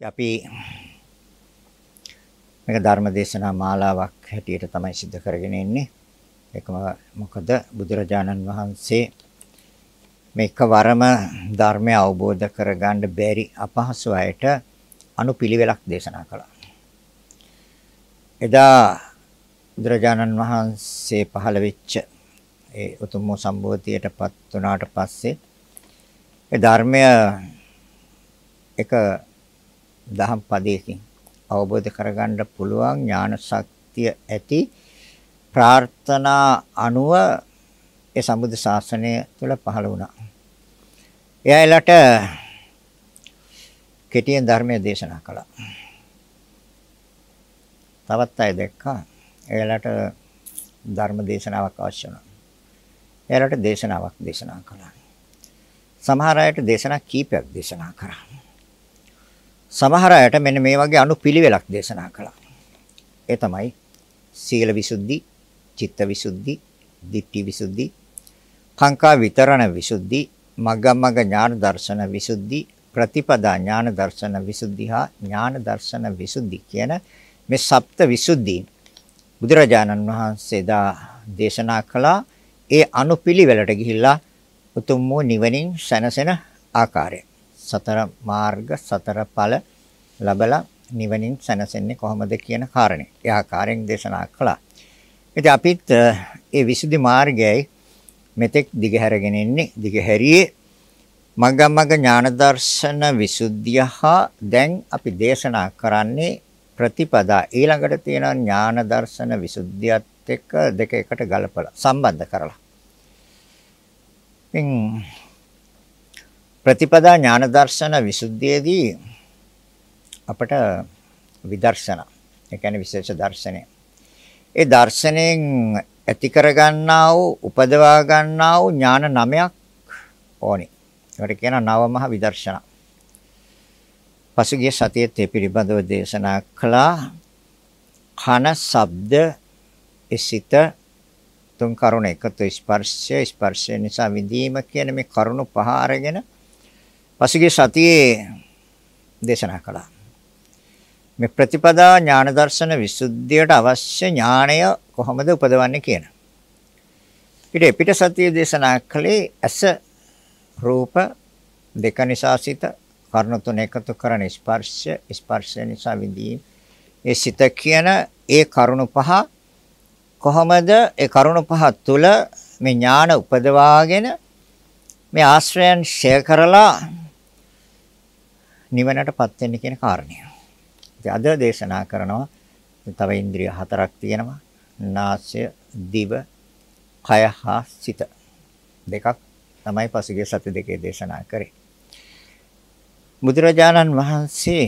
අපි මේක ධර්ම දේශනා මාලාවක් හැටියට තමයි සිදු කරගෙන ඉන්නේ. ඒකම මොකද බුදුරජාණන් වහන්සේ මේක වරම ධර්මය අවබෝධ කරගන්න බැරි අපහසු අයට අනුපිළිවෙලක් දේශනා කළා. එදා බුදුරජාණන් වහන්සේ පහළ වෙච්ච ඒ උතුම් සම්බෝධියටපත් වුණාට පස්සේ ඒ ධර්මය එක දහම් පදයකින් අවබෝධ කරගන්න පුළුවන් ඥාන ශක්තිය ඇති ප්‍රාර්ථනා අනුව ඒ සම්බුද්ධ ශාසනය තුළ පහළ වුණා. එයාලට කෙටියෙන් ධර්මයේ දේශනා කළා. තවත් අය දැක්කා එයාලට ධර්ම දේශනාවක් අවශ්‍ය වුණා. එයාලට දේශනාවක් දේශනා කළා. සමහර අයට දේශනා කීපයක් දේශනා කරා. සමහර අයට මෙන්න මේ වගේ අනුපිළිවෙලක් දේශනා කළා. ඒ තමයි සීල විසුද්ධි, චිත්ත විසුද්ධි, ditthi විසුද්ධි, කාංකා විතරණ විසුද්ධි, මග්ගමග්ග ඥාන දර්ශන විසුද්ධි, ප්‍රතිපදා ඥාන දර්ශන විසුද්ධි හා ඥාන දර්ශන විසුද්ධි කියන මේ සප්ත විසුද්ධි බුදුරජාණන් වහන්සේ දා දේශනා කළා ඒ අනුපිළිවෙලට ගිහිල්ලා උතුම් වූ නිවනින් සැනසෙන ආකාරය. සතර මාර්ග සතර ඵල ලබලා නිවනින් සැනසෙන්නේ කොහොමද කියන කාරණේ. ඒ ආකාරයෙන් දේශනා කළා. ඉතින් අපිත් ඒ විසුද්ධි මාර්ගයයි මෙතෙක් දිගහැරගෙන ඉන්නේ දිගහැරියේ මග්ගමග්ග ඥාන දර්ශන විසුද්ධිය හා දැන් අපි දේශනා කරන්නේ ප්‍රතිපදා ඊළඟට තියෙන ඥාන දර්ශන විසුද්ධියත් එක්ක දෙක එකට ගලපලා සම්බන්ධ කරලා. ඉතින් ප්‍රතිපදා ඥාන දර්ශන විසුද්ධියේදී අපට විදර්ශන ඒ කියන්නේ විශේෂ දර්ශනය. ඒ දර්ශනයෙන් ඇති කරගන්නා වූ උපදවා ගන්නා වූ ඥාන නමයක් ඕනි. ඒකට කියන නවමහ විදර්ශන. පසුගිය සතියේ තේ පිළිබඳව දේශනා කළා. කන, ශබ්ද, සිත තුන් කරුණ එකතු ස්පර්ශය ස්පර්ශය නිසා විඳීම කියන මේ කරුණු පහ අරගෙන පසුගිය සතියේ දේශනා කළා. මේ ප්‍රතිපදා ඥාන දර්ශන විසුද්ධියට අවශ්‍ය ඥාණය කොහොමද උපදවන්නේ කියන. ඊට පිට සතියේ දේශනා කළේ ඇස රූප දෙක නිසා සිත කර්ණ තුන එකතු කරන ස්පර්ශ ස්පර්ශ නිසා විඳීම ඒ සිත කියන ඒ කරුණු පහ කොහොමද ඒ කරුණු පහ තුළ මේ ඥාන උපදවාගෙන මේ ආශ්‍රයන් ෂෙයා කරලා නිවනටපත් වෙන්න කියන කාරණය. ඉතින් අද දේශනා කරනවා තව ඉන්ද්‍රිය හතරක් තියෙනවා. නාසය, දිව, කය හා සිත. දෙකක් තමයි පසුගිය සති දෙකේ දේශනා කරේ. බුදුරජාණන් වහන්සේ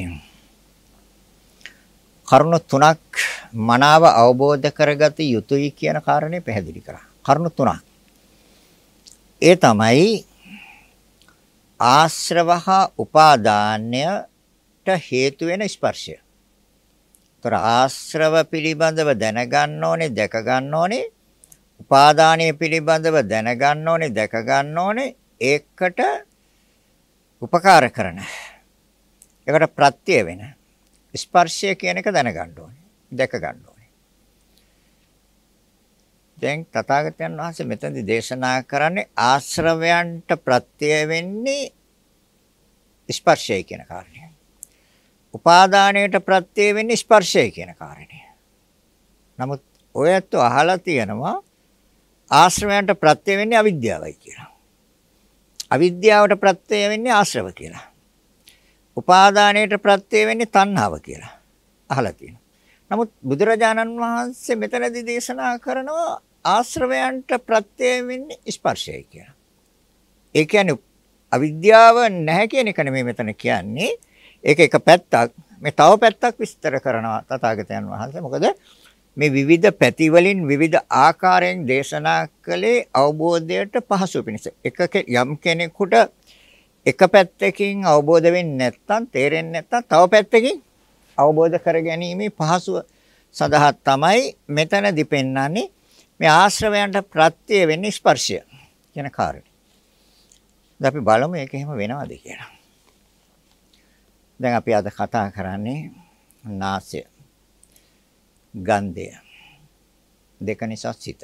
කරුණු තුනක් මනාව අවබෝධ කරගත යුතුයි කියන කාරණේ පැහැදිලි කරා. කරුණු තුනක්. ඒ තමයි ආශ්‍රව හා උපාදානයට හේතු වෙන ස්පර්ශය. ତොර ආශ්‍රව පිළිබඳව දැනගන්න ඕනේ, දැක ගන්න ඕනේ. උපාදානය පිළිබඳව දැනගන්න ඕනේ, දැක ගන්න ඕනේ. ඒකට උපකාර කරන. ඒකට ප්‍රත්‍ය වෙන. ස්පර්ශය කියන එක දැනගන්න ඕනේ. දැක ගන්න ඕනේ. දැන් තථාගතයන් වහන්සේ මෙතනදී දේශනා කරන්නේ ආශ්‍රවයන්ට ප්‍රත්‍ය වෙන්නේ ස්පර්ශය කියන කාරණය. උපාදානයට ප්‍රත්‍ය වෙන්නේ ස්පර්ශය කියන කාරණය. නමුත් ඔයත් අහලා තියෙනවා ආශ්‍රවයන්ට ප්‍රත්‍ය වෙන්නේ අවිද්‍යාවයි කියලා. අවිද්‍යාවට ප්‍රත්‍ය වෙන්නේ ආශ්‍රව කියලා. උපාදානයට ප්‍රත්‍ය වෙන්නේ තණ්හාව කියලා. අහලා තියෙනවා. නමුත් බුදුරජාණන් වහන්සේ මෙතනදී දේශනා කරනවා ආශ්‍රවයන්ට ප්‍රත්‍ය වෙන්නේ ස්පර්ශයයි කියලා. ඒ කියන්නේ අවිද්‍යාව නැහැ කියන එක නෙමෙයි මෙතන කියන්නේ. ඒක එක පැත්තක්. මේ තව පැත්තක් විස්තර කරනවා තථාගතයන් වහන්සේ. මොකද මේ විවිධ පැති වලින් විවිධ ආකාරයෙන් දේශනා කළේ අවබෝධයට පහසු පිණිස. එක යම් කෙනෙකුට එක පැත්තකින් අවබෝධ වෙන්නේ නැත්නම් තේරෙන්නේ නැත්නම් තව පැත්තකින් අවබෝධ කරගැනීමේ පහසුව සඳහා තමයි මෙතනදී පෙන්වන්නේ මේ ආශ්‍රවයන්ට ප්‍රත්‍ය වෙන්නේ ස්පර්ශය කියන කාරණේ. දැන් අපි බලමු ඒක එහෙම වෙනවද කියලා. දැන් අපි අද කතා කරන්නේ නාසය. ගන්ධය. දෙක නිසා සිත.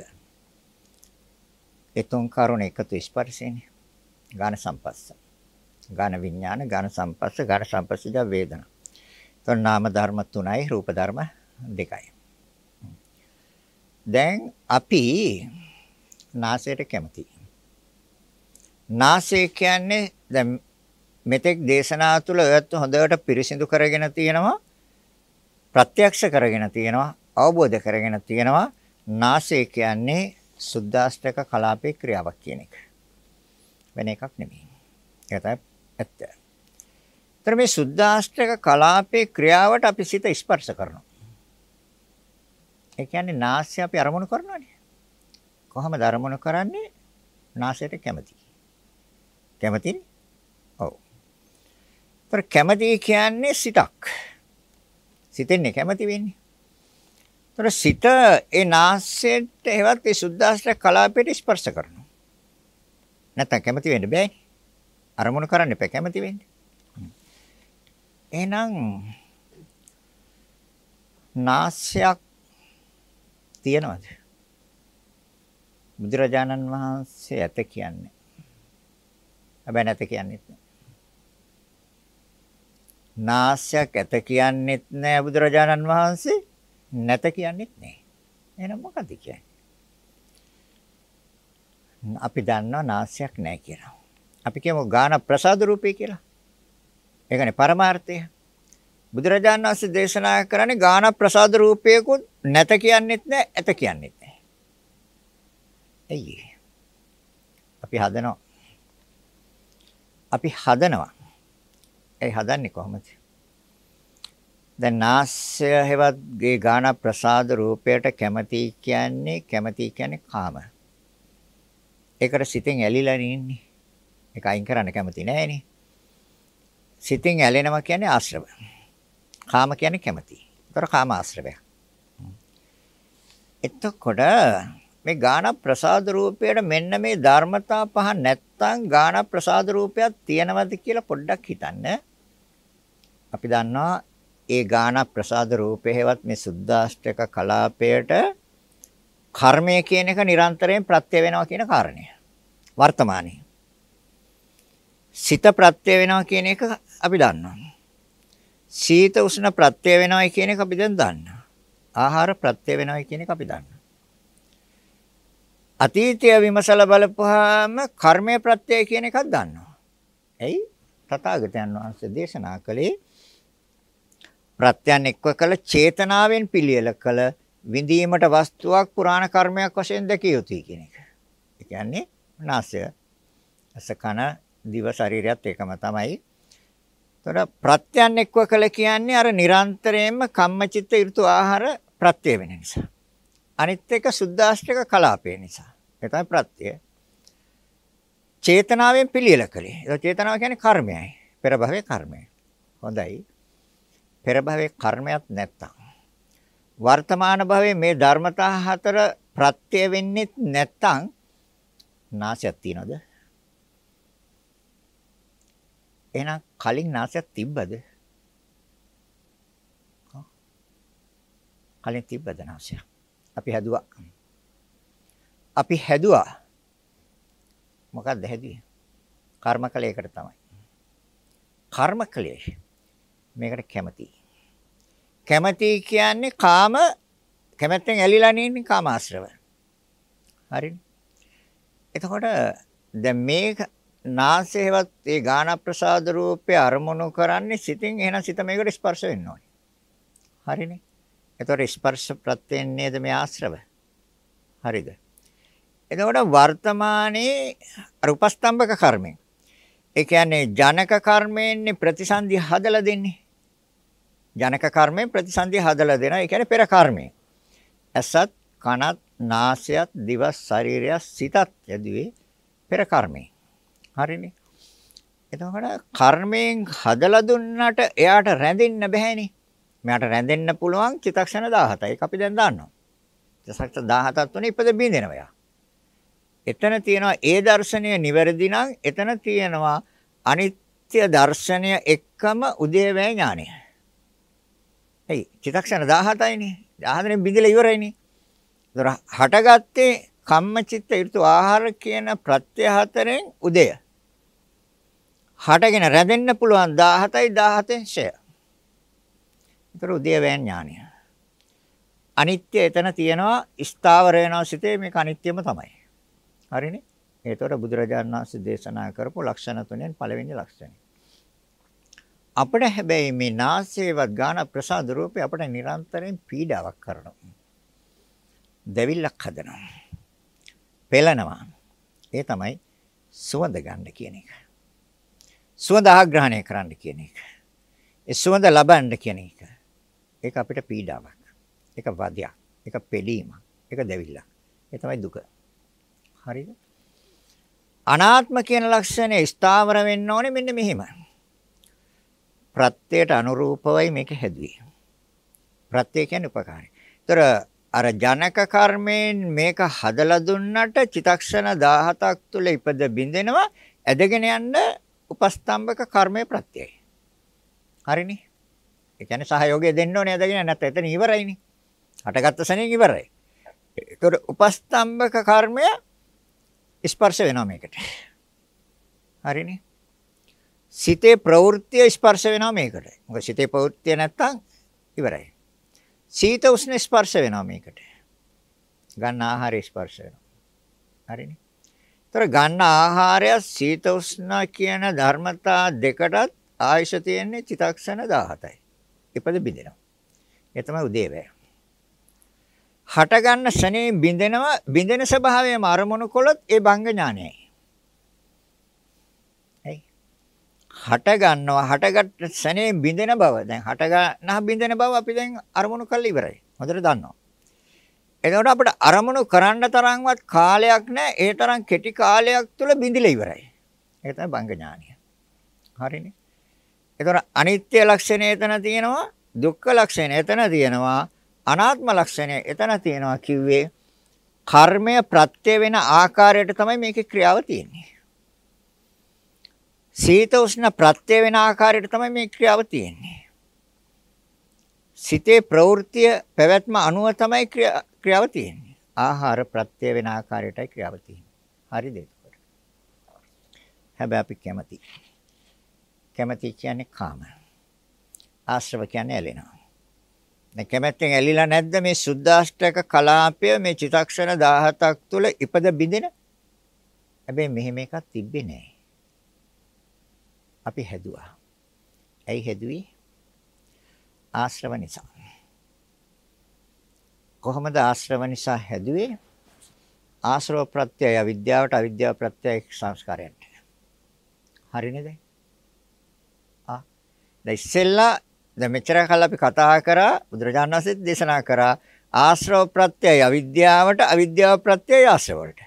ඒ තුන් කරුණ එකතු ස්පර්ශයනේ. ගාන සම්පස්ස. ගාන විඥාන, ගාන සම්පස්ස, ගාන සම්පස්සජ වේදනා. එතකොට නාම ධර්ම තුනයි, රූප ධර්ම දෙකයි. දැන් අපි නාසයට කැමතියි. නාසය කියන්නේ දැන් මෙතෙක් දේශනා තුළ ඔයත් හොඳට පිරිසිදු කරගෙන තියෙනවා ප්‍රත්‍යක්ෂ කරගෙන තියෙනවා අවබෝධ කරගෙන තියෙනවා නාසය කියන්නේ සුද්දාෂ්ටක කලාපේ ක්‍රියාවක් කියන එක. වෙන එකක් නෙමෙයි. ඒක තමයි ඇත්ත. ඒතර මේ සුද්දාෂ්ටක කලාපේ ක්‍රියාවට අපි සිත ස්පර්ශ කරනවා. ඒ කියන්නේ නාසය අපි අරමුණු කරනවානේ. කොහොමද අරමුණු කරන්නේ? නාසයට කැමති. කැමතිනේ? ඔව්. ඒතර කැමති කියන්නේ සිතක්. සිතෙන්නේ කැමති වෙන්නේ. ඒතර සිත ඒ නාසයට එවත් ඒ සුද්දාස්ත්‍ර කලාපයට ස්පර්ශ කරනවා. නැත්තම් කැමති වෙන්න බෑනේ. අරමුණු කරන්න එපා කැමති වෙන්න. එහෙනම් නාස්‍යයක් තියනවද? බුදුරජාණන් වහන්සේ ඇත කියන්නේ. හැබැයි නැත කියන්නේත් නෑ. නාස්‍යයක් ඇත කියන්නේත් නෑ බුදුරජාණන් වහන්සේ නැත කියන්නේත් නෑ. එහෙනම් මොකද කියන්නේ? අපි දන්නවා නාස්‍යයක් නෑ කියලා. අපි කියමු ගාන ප්‍රසාද රූපේ කියලා. ඒකනේ පරමාර්ථය. බුදුරජාණන් වහන්සේ දේශනා කරන්නේ ගාන ප්‍රසාද රූපයකුත් නැත කියන්නේත් නෑ ඇත කියන්නේත් නෑ. ඇයි අපි හදනවා. අපි හදනවා. ඒ හදන්නේ කොහොමද? දැන් නාස්‍ය හැවත් ගේ ගාන ප්‍රසාද රූපයට කැමති කියන්නේ කැමති කියන්නේ කාම. ඒකට සිතෙන් ඇලිලා ඉන්නේ. ඒක අයින් කරන්න කැමති නෑනේ. සිතෙන් ඇලෙනවා කියන්නේ ආශ්‍රව. කාම කියන්නේ කැමති. ඒතර කාම ආශ්‍රවය. එතකොට මේ ගාන ප්‍රසාද රූපයට මෙන්න මේ ධර්මතා පහ නැත්තම් ගාන ප්‍රසාද රූපයක් තියෙනවද කියලා පොඩ්ඩක් හිතන්න. අපි දන්නවා ඒ ගාන ප්‍රසාද රූපේවත් මේ සුද්දාෂ්ටක කලාපයට කර්මය කියන එක නිරන්තරයෙන් ප්‍රත්‍ය වෙනවා කියන කාරණය. වර්තමානයේ. සිත ප්‍රත්‍ය වෙනවා කියන එක අපි දන්නවා. සීත උෂ්ණ ප්‍රත්‍ය වෙනවයි කියන එක අපි දැන් දන්නවා. ආහාර ප්‍රත්‍ය වෙනවයි කියන එක අපි දන්නවා. අතීතය විමසලා බලපුවාම කර්මය ප්‍රත්‍යය කියන එකක් දන්නවා. එයි තථාගතයන් වහන්සේ දේශනා කළේ ප්‍රත්‍යයන් එක්ව කළ චේතනාවෙන් පිළියෙල කළ විඳීමට වස්තුවක් පුරාණ කර්මයක් වශයෙන් දැකිය යුතුයි කියන එක. ඒ කියන්නේ නාසය, අස කන, දිව ශරීරයත් එකම තමයි. ඒතර ප්‍රත්‍යයන් එක්ව කළ කියන්නේ අර නිරන්තරයෙන්ම කම්මචිත්ත ඍතු ආහාර ප්‍රත්‍ය වෙන නිසා. අනිත් එක සුද්දාෂ්ටක කලාපය නිසා. ඒ තමයි ප්‍රත්‍ය. චේතනාවෙන් පිළියෙල කළේ. ඒක චේතනාව කියන්නේ කර්මයයි. පෙර භවයේ කර්මය. හොඳයි. පෙර භවයේ කර්මයක් නැත්තම් වර්තමාන භවයේ මේ ධර්මතා හතර ප්‍රත්‍ය වෙන්නේ නැත්තම් නාසයක් තියනවද? එහෙනම් කලින් නාසයක් තිබ්බද? කලින් තිබ්බද නාසයක්? අපි හැදුවා. අපි හැදුවා. මොකක්ද හැදුවේ? කර්මකලයකට තමයි. කර්මකලයේ මේකට කැමති. කැමති කියන්නේ කාම කැමැත්තෙන් ඇලිලා ඉන්නේ කාම ආශ්‍රව. හරිනේ. එතකොට දැන් මේ නාසයවත් ඒ ගාන ප්‍රසාද රූපේ අරමුණු කරන්නේ සිතින් එහෙනම් සිත මේකට ස්පර්ශ වෙන්න ඕනේ. හරිනේ. එතකොට ස්පර්ශ ප්‍රත්‍යයෙන් නේද මේ ආශ්‍රව? හරිද? එතකොට වර්තමානයේ අර උපස්තම්භක කර්මෙන්. ඒ කියන්නේ ජනක කර්මයෙන්නේ ප්‍රතිසන්දි හදලා දෙන්නේ. ජනක කර්මයෙන් ප්‍රතිසන්දි හදලා දෙනවා. ඒ කියන්නේ පෙර කර්මය. ඇසත්, කනත්, නාසයත්, දිවස්, ශරීරයත්, සිතත් යදුවේ පෙර කර්මය. හරිනේ. එතකොට කර්මයෙන් හදලා දුන්නට එයාට රැඳෙන්න බෑනේ. මෙයාට රැඳෙන්න පුළුවන් චිත්තක්ෂණ 17. ඒක අපි දැන් දන්නවා. චිත්තක්ෂණ 17ක් තුනේ ඉපද බින්දෙනවා යා. එතන තියෙනවා ඒ දර්ශනය නිවැරදි නම් එතන තියෙනවා අනිත්‍ය අනිත්‍ය දර්ශනය එක්කම උදේවැය ඥානය. එයි චිත්තක්ෂණ 17යිනේ. 17න් බිඳලා ඉවරයිනේ. ඒතර හටගත්තේ කම්මචිත්ත ඍතු ආහාර කියන ප්‍රත්‍ය හතරෙන් උදය. හටගෙන රැඳෙන්න පුළුවන් 17යි 17න් ෂය. ඒතර උදේවැය ඥානය. අනිත්‍ය එතන තියෙනවා ස්ථාවර වෙනවා සිතේ මේක අනිත්‍යම තමයි. හරිනේ? ඒතකොට බුදුරජාණන් වහන්සේ දේශනා කරපු ලක්ෂණ තුනෙන් පළවෙනි ලක්ෂණය. අපිට හැබැයි මේ නාසයේවත් ගාන ප්‍රසාද රූපේ අපිට නිරන්තරයෙන් පීඩාවක් කරනවා. දෙවිල්ලක් හදනවා. පෙළනවා. ඒ තමයි සුවඳ ගන්න කියන එක. සුවඳ ආග්‍රහණය කරන්න කියන එක. ඒ සුවඳ ලබන්න කියන එක. ඒක අපිට පීඩාවක්. ඒක වදයක්. ඒක පෙළීමක්. ඒක දෙවිල්ලක්. ඒ තමයි දුක. හරිද? අනාත්ම කියන ලක්ෂණය ස්ථාවර වෙන්න ඕනේ මෙන්න මෙහෙම. ප්‍රත්‍යයට අනුරූපවයි මේක හැදුවේ. ප්‍රත්‍ය කියන්නේ උපකාරය. ඒතර අර ජනක කර්මයෙන් මේක හදලා දුන්නට චිතක්ෂණ 17ක් තුල ඉපද බින්දෙනවා ඇදගෙන යන්න උපස්තම්භක කර්මයේ ප්‍රත්‍යයයි. හරිනේ? ඒ කියන්නේ සහයෝගය දෙන්න ඕනේ ඇදගෙන නැත්නම් එතන ඉවරයිනේ. හටගත්ත සෙනෙන් ඉවරයි. ඒතර උපස්තම්භක කර්මය ස්පර්ශ වෙනවා මේකට. හරිනේ? සිතේ ප්‍රවෘත්තිය ස්පර්ශ වෙනවා මේකට. මොකද සිතේ ප්‍රවෘත්තිය නැත්තම් ඉවරයි. සීත උෂ්ණ ස්පර්ශ වෙනවා මේකට. ගන්න ආහාරය ස්පර්ශ වෙනවා. හරිනේ? ତොර ගන්න ආහාරය සීත උෂ්ණ කියන ධර්මතා දෙකටත් ආයශ තියෙන්නේ චිතක්ෂණ 17යි. ඉපද බිඳිනවා. ඒ තමයි උදේවැය. හට ගන්න ශනේ බින්දෙනවා බින්දෙන ස්වභාවයම අරමුණු කළොත් ඒ බංග ඥානයයි. ඇයි? හට ගන්නවා හටගත් ශනේ බින්දෙන බව. දැන් හට ගන්න බින්දෙන බව අපි දැන් අරමුණු කරලා ඉවරයි. හොඳට දන්නවා. එතකොට අපිට අරමුණු කරන්න තරම්වත් කාලයක් නැහැ. ඒ තරම් කෙටි කාලයක් තුල බින්දිලා ඉවරයි. ඒක තමයි බංග ඥානය. හරිනේ. එතකොට අනිත්‍ය ලක්ෂණය එතන තියෙනවා, දුක්ඛ ලක්ෂණය එතන තියෙනවා. අනාත්ම ලක්ෂණය එතන තියෙනවා කිව්වේ කර්මය ප්‍රත්‍ය වෙන ආකාරයට තමයි මේකේ ක්‍රියාව තියෙන්නේ. සීත උෂ්ණ ප්‍රත්‍ය වෙන ආකාරයට තමයි මේ ක්‍රියාව තියෙන්නේ. සිතේ ප්‍රවෘත්තිය පැවැත්ම අනුව තමයි ක්‍රියාව තියෙන්නේ. ආහාර ප්‍රත්‍ය වෙන ආකාරයටයි ක්‍රියාව තියෙන්නේ. හරිද ඒකට? හැබැයි අපි කැමති. කැමති කියන්නේ කාම. ආශ්‍රව කියන්නේ ඇලෙනවා. දැන් කැමැත්තෙන් ඇලිලා නැද්ද මේ සුද්දාෂ්ටක කලාපය මේ චිතක්ෂණ 17ක් තුල ඉපද බිඳින? හැබැයි මෙහෙම එකක් තිබ්බේ නෑ. අපි හැදුවා. ඇයි හැදුවේ? ආශ්‍රව නිසා. කොහොමද ආශ්‍රව නිසා හැදුවේ? ආශ්‍රව ප්‍රත්‍යය විද්‍යාවට අවිද්‍යාව ප්‍රත්‍යය සංස්කාරයන්ට. හරිනේද? ආ දැන් ඉස්සෙල්ලා දැන් මෙච්චර කල් අපි කතා කරා බුදුරජාණන් වහන්සේත් දේශනා කරා ආශ්‍රව ප්‍රත්‍යය අවිද්‍යාවට අවිද්‍යාව ප්‍රත්‍යය ආශ්‍රවවලට.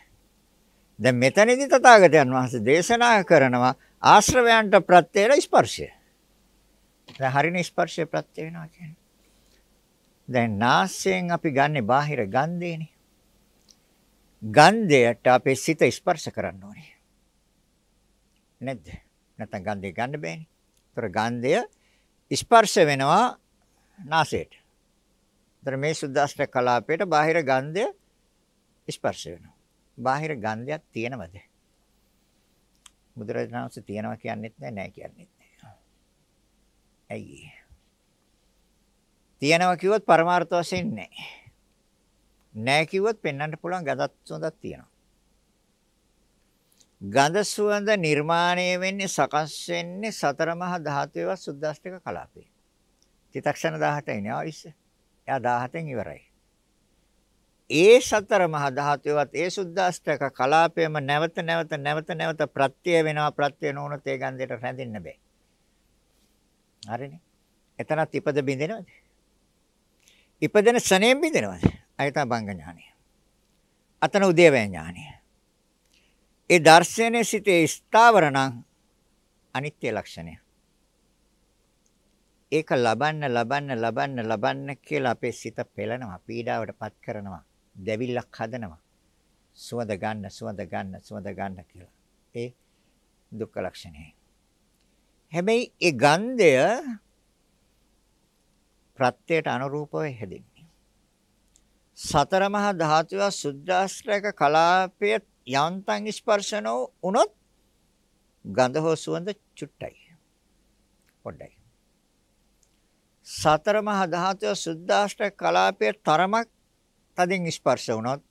දැන් මෙතනදී තථාගතයන් වහන්සේ දේශනා කරනවා ආශ්‍රවයන්ට ප්‍රත්‍යය ස්පර්ශය. දැන් හරින ස්පර්ශය ප්‍රත්‍ය වෙනවා කියන්නේ. දැන් නාසයෙන් අපි ගන්නෙ බාහිර ගන්ධේනේ. ගන්ධයට අපේ සිත ස්පර්ශ කරන්න ඕනේ. නැද්ද? නැත්නම් ගන්ධය ගන්න බෑනේ. ඒතර ගන්ධය ස්පර්ශ වෙනවා නාසයට. ඒතර මේ සුද්දාෂ්ට කලාපයට බාහිර ගන්ධය ස්පර්ශ වෙනවා. බාහිර ගන්ධයක් තියෙනවද? බුදුරජාණන් වහන්සේ තියෙනවා කියන්නේත් නැහැ නැහැ කියන්නේත් නැහැ. ඇයි? තියෙනවා කිව්වොත් පරමාර්ථ වශයෙන් නැහැ. නැහැ කිව්වොත් පෙන්වන්න පුළුවන් ගඳක් සුවඳක් තියෙනවා. ගඳ සුවඳ නිර්මාණය වෙන්නේ සකස් වෙන්නේ සතර මහා ධාතුවේ සුද්දාස්තික කලාපේ. චිතක්ෂණ 18යිනේ ආයිස. එයා 17න් ඉවරයි. ඒ සතර මහා ධාතුවේවත් ඒ සුද්දාස්තික කලාපයම නැවත නැවත නැවත නැවත ප්‍රත්‍ය වෙනවා ප්‍රත්‍ය නොවුනොත් ඒ ගන්ධයට රැඳෙන්න බෑ. හරිනේ. එතනත් ඉපද බින්දෙනවද? ඉපදෙන ශනේම් බින්දෙනවද? අයත බංග ඥානය. අතන උදේවැය ඥානය. ඒ දර්ශනයේ සිටේ ස්ථාවර නම් අනිත්‍ය ලක්ෂණය. ඒක ලබන්න ලබන්න ලබන්න ලබන්න කියලා අපේ සිත පෙළනවා, පීඩාවටපත් කරනවා, දැවිල්ලක් හදනවා. සුවඳ ගන්න, සුවඳ ගන්න, සුවඳ ගන්න කියලා. ඒ දුක්ඛ ලක්ෂණයයි. හැබැයි ඒ ගන්ධය ප්‍රත්‍යයට අනුරූපව හැදෙන්නේ. සතර මහා ධාතුව සුද්ධාස්ත්‍රයක කලාපයේ යන්තම් ස්පර්ශන වුණොත් ගඳ හෝ සුවඳ චුට්ටයි. පොඩ්ඩයි. සතර මහා ධාතුව සුද්ධාස්ත්‍රයක කලාපයේ තරමක් තදින් ස්පර්ශ වුණොත්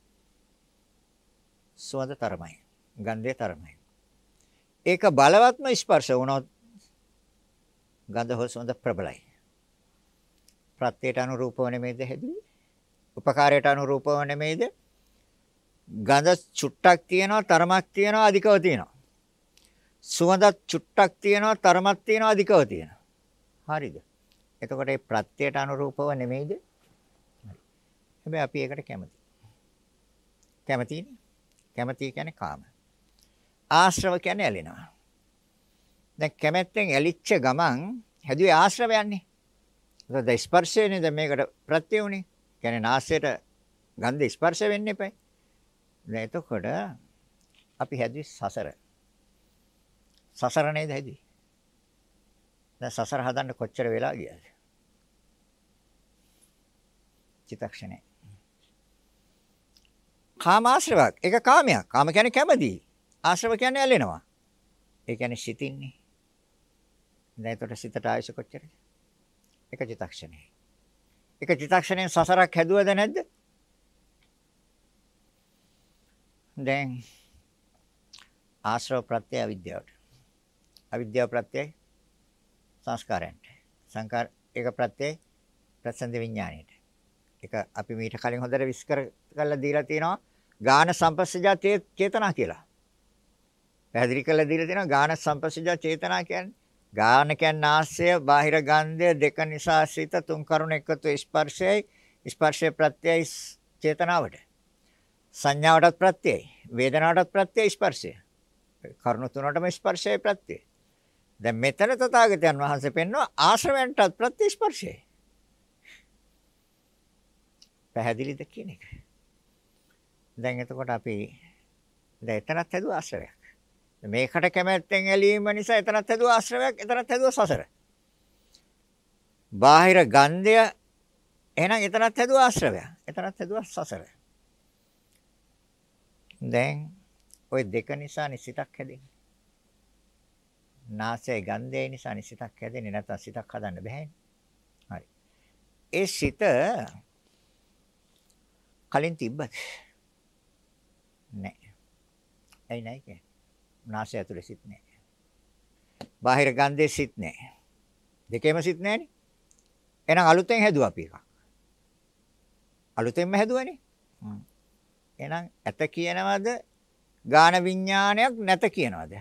සුවඳ තරමයි. ගන්ධය තරමයි. ඒක බලවත්ම ස්පර්ශ වුණොත් ගඳ හෝ සුවඳ ප්‍රබලයි. ප්‍රත්‍යයට අනුරූපව නෙමෙයිද හැදුවේ? උපකාරයට අනුරූපව නෙමෙයිද? ගඳ චුට්ටක් තියෙනවා, තරමක් තියෙනවා, අධිකව තියෙනවා. සුවඳත් චුට්ටක් තියෙනවා, තරමක් තියෙනවා, අධිකව තියෙනවා. හරිද? එතකොට මේ ප්‍රත්‍යයට අනුරූපව නෙමෙයිද? හැබැයි අපි ඒකට කැමති. කැමතිනේ. කැමති කියන්නේ කාම. ආශ්‍රව කියන්නේ ඇලෙනවා. දැන් කැමැත්තෙන් ඇලිච්ච ගමන් හැදුවේ ආශ්‍රවයන්නේ. ඒක ස්පර්ශය නේද මේකට ප්‍රත්‍ය උනේ. කියන්නේ නාසයට ගන්ධ ස්පර්ශ වෙන්න එපයි. දැන් එතකොට අපි හැදුවේ සසර. සසර නේද හැදුවේ. දැන් සසර හදන්න කොච්චර වෙලා ගියාද? චිත්තක්ෂණේ. කාමාශ්‍රවක්. ඒක කාමයක්. කාම කියන්නේ කැමැති. ආශ්‍රව කියන්නේ ඇලෙනවා. ඒ කියන්නේ සිතින්නේ. දැන් එතකොට සිතට ආයස කොච්චරද? එක චිත්තක්ෂණේ. එක චිත්තක්ෂණයෙන් සසරක් හැදුවද නැද්ද? දැන් ආශ්‍රව ප්‍රත්‍ය අවිද්‍යාවට. අවිද්‍යාව ප්‍රත්‍යය සංස්කාරයන්ට. සංකාර ඒක ප්‍රත්‍යය ප්‍රසන්න විඥාණයට. ඒක අපි මීට කලින් හොඳට විස්තර කරලා දීලා තියෙනවා ගාන සම්පස්සජා චේතනා කියලා. පැහැදිලි කරලා දීලා තියෙනවා ගාන සම්පස්සජා චේතනා කියන්නේ ගාන කියන්නේ ආශ්‍රය, බාහිර ගන්ධය දෙක නිසා සිත තුන් කරුණ එකතු ස්පර්ශයයි, ස්පර්ශය ප්‍රත්‍යයයි චේතනාවට. සංඥාවටත් ප්‍රත්‍යයයි, වේදනාවටත් ප්‍රත්‍යයයි ස්පර්ශය. කරුණ තුනටම ස්පර්ශයයි ප්‍රත්‍යයයි. දැන් මෙතන තථාගතයන් වහන්සේ පෙන්වනවා ආශ්‍රවයන්ටත් ප්‍රතිස්පර්ශයයි. පැහැදිලිද කියන එක. දැන් එතකොට අපි දැන් එතනත් හැදුවා ආශ්‍රවයක්. මේකට කැමැත්තෙන් ඇලීම නිසා එතනත් හැදුවා ආශ්‍රවයක්, එතනත් හැදුවා සසර. බාහිර ගන්ධය එහෙනම් එතනත් හැදුවා ආශ්‍රවයක්, එතනත් හැදුවා සසර. දැන් ওই දෙක නිසා නිසිතක් හැදෙන්නේ. නාසය ගන්ධය නිසා නිසිතක් හැදෙන්නේ නැත්නම් සිතක් හදන්න බෑනේ. හරි. ඒ සිත කලින් තිබ්බද? නැහැ. ඇයි නැහැ නාසය ඇතුලේ සිත් නැහැ. බාහිර ගන්ධයේ සිත් නැහැ. දෙකේම සිත් නැහැනේ. එහෙනම් අලුතෙන් හැදුවා අපි එකක්. අලුතෙන්ම හැදුවනේ. එහෙනම් ඇත කියනවද? ගාන විඥානයක් නැත කියනවද?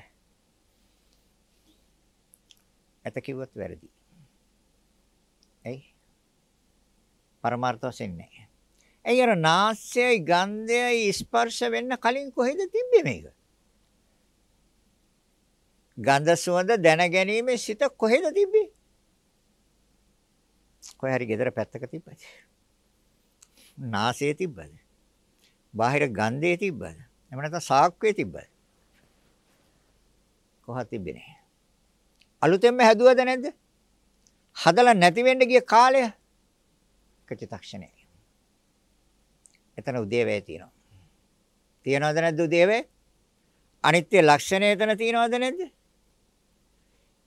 ඇත කිව්වොත් වැරදි. එයි. පරමාර්ථ වශයෙන් නැහැ. එයි අර නාස්‍යයි ගන්ධයයි ස්පර්ශ වෙන්න කලින් කොහෙද තිබ්බේ මේක? ගන්ධ සුවඳ දැනගැනීමේ සිත කොහෙද තිබ්බේ? කොහේ හරි gedara පැත්තක තිබ්බද? නාසයේ තිබ්බද? බාහිර ගන්ධයේ තිබ්බද? එහෙම නැත්නම් සාක්කුවේ තිබ්බද? කොහොත් තිබ්බේ නැහැ. අලුතෙන්ම හැදුවද නැද්ද? හදලා නැති වෙන්න ගිය කාලය කචිතක්ෂණය. එතන උදේවේ තියෙනවා. තියනවද නැද්ද උදේවේ? අනිත්‍ය ලක්ෂණය එතන තියනවද නැද්ද?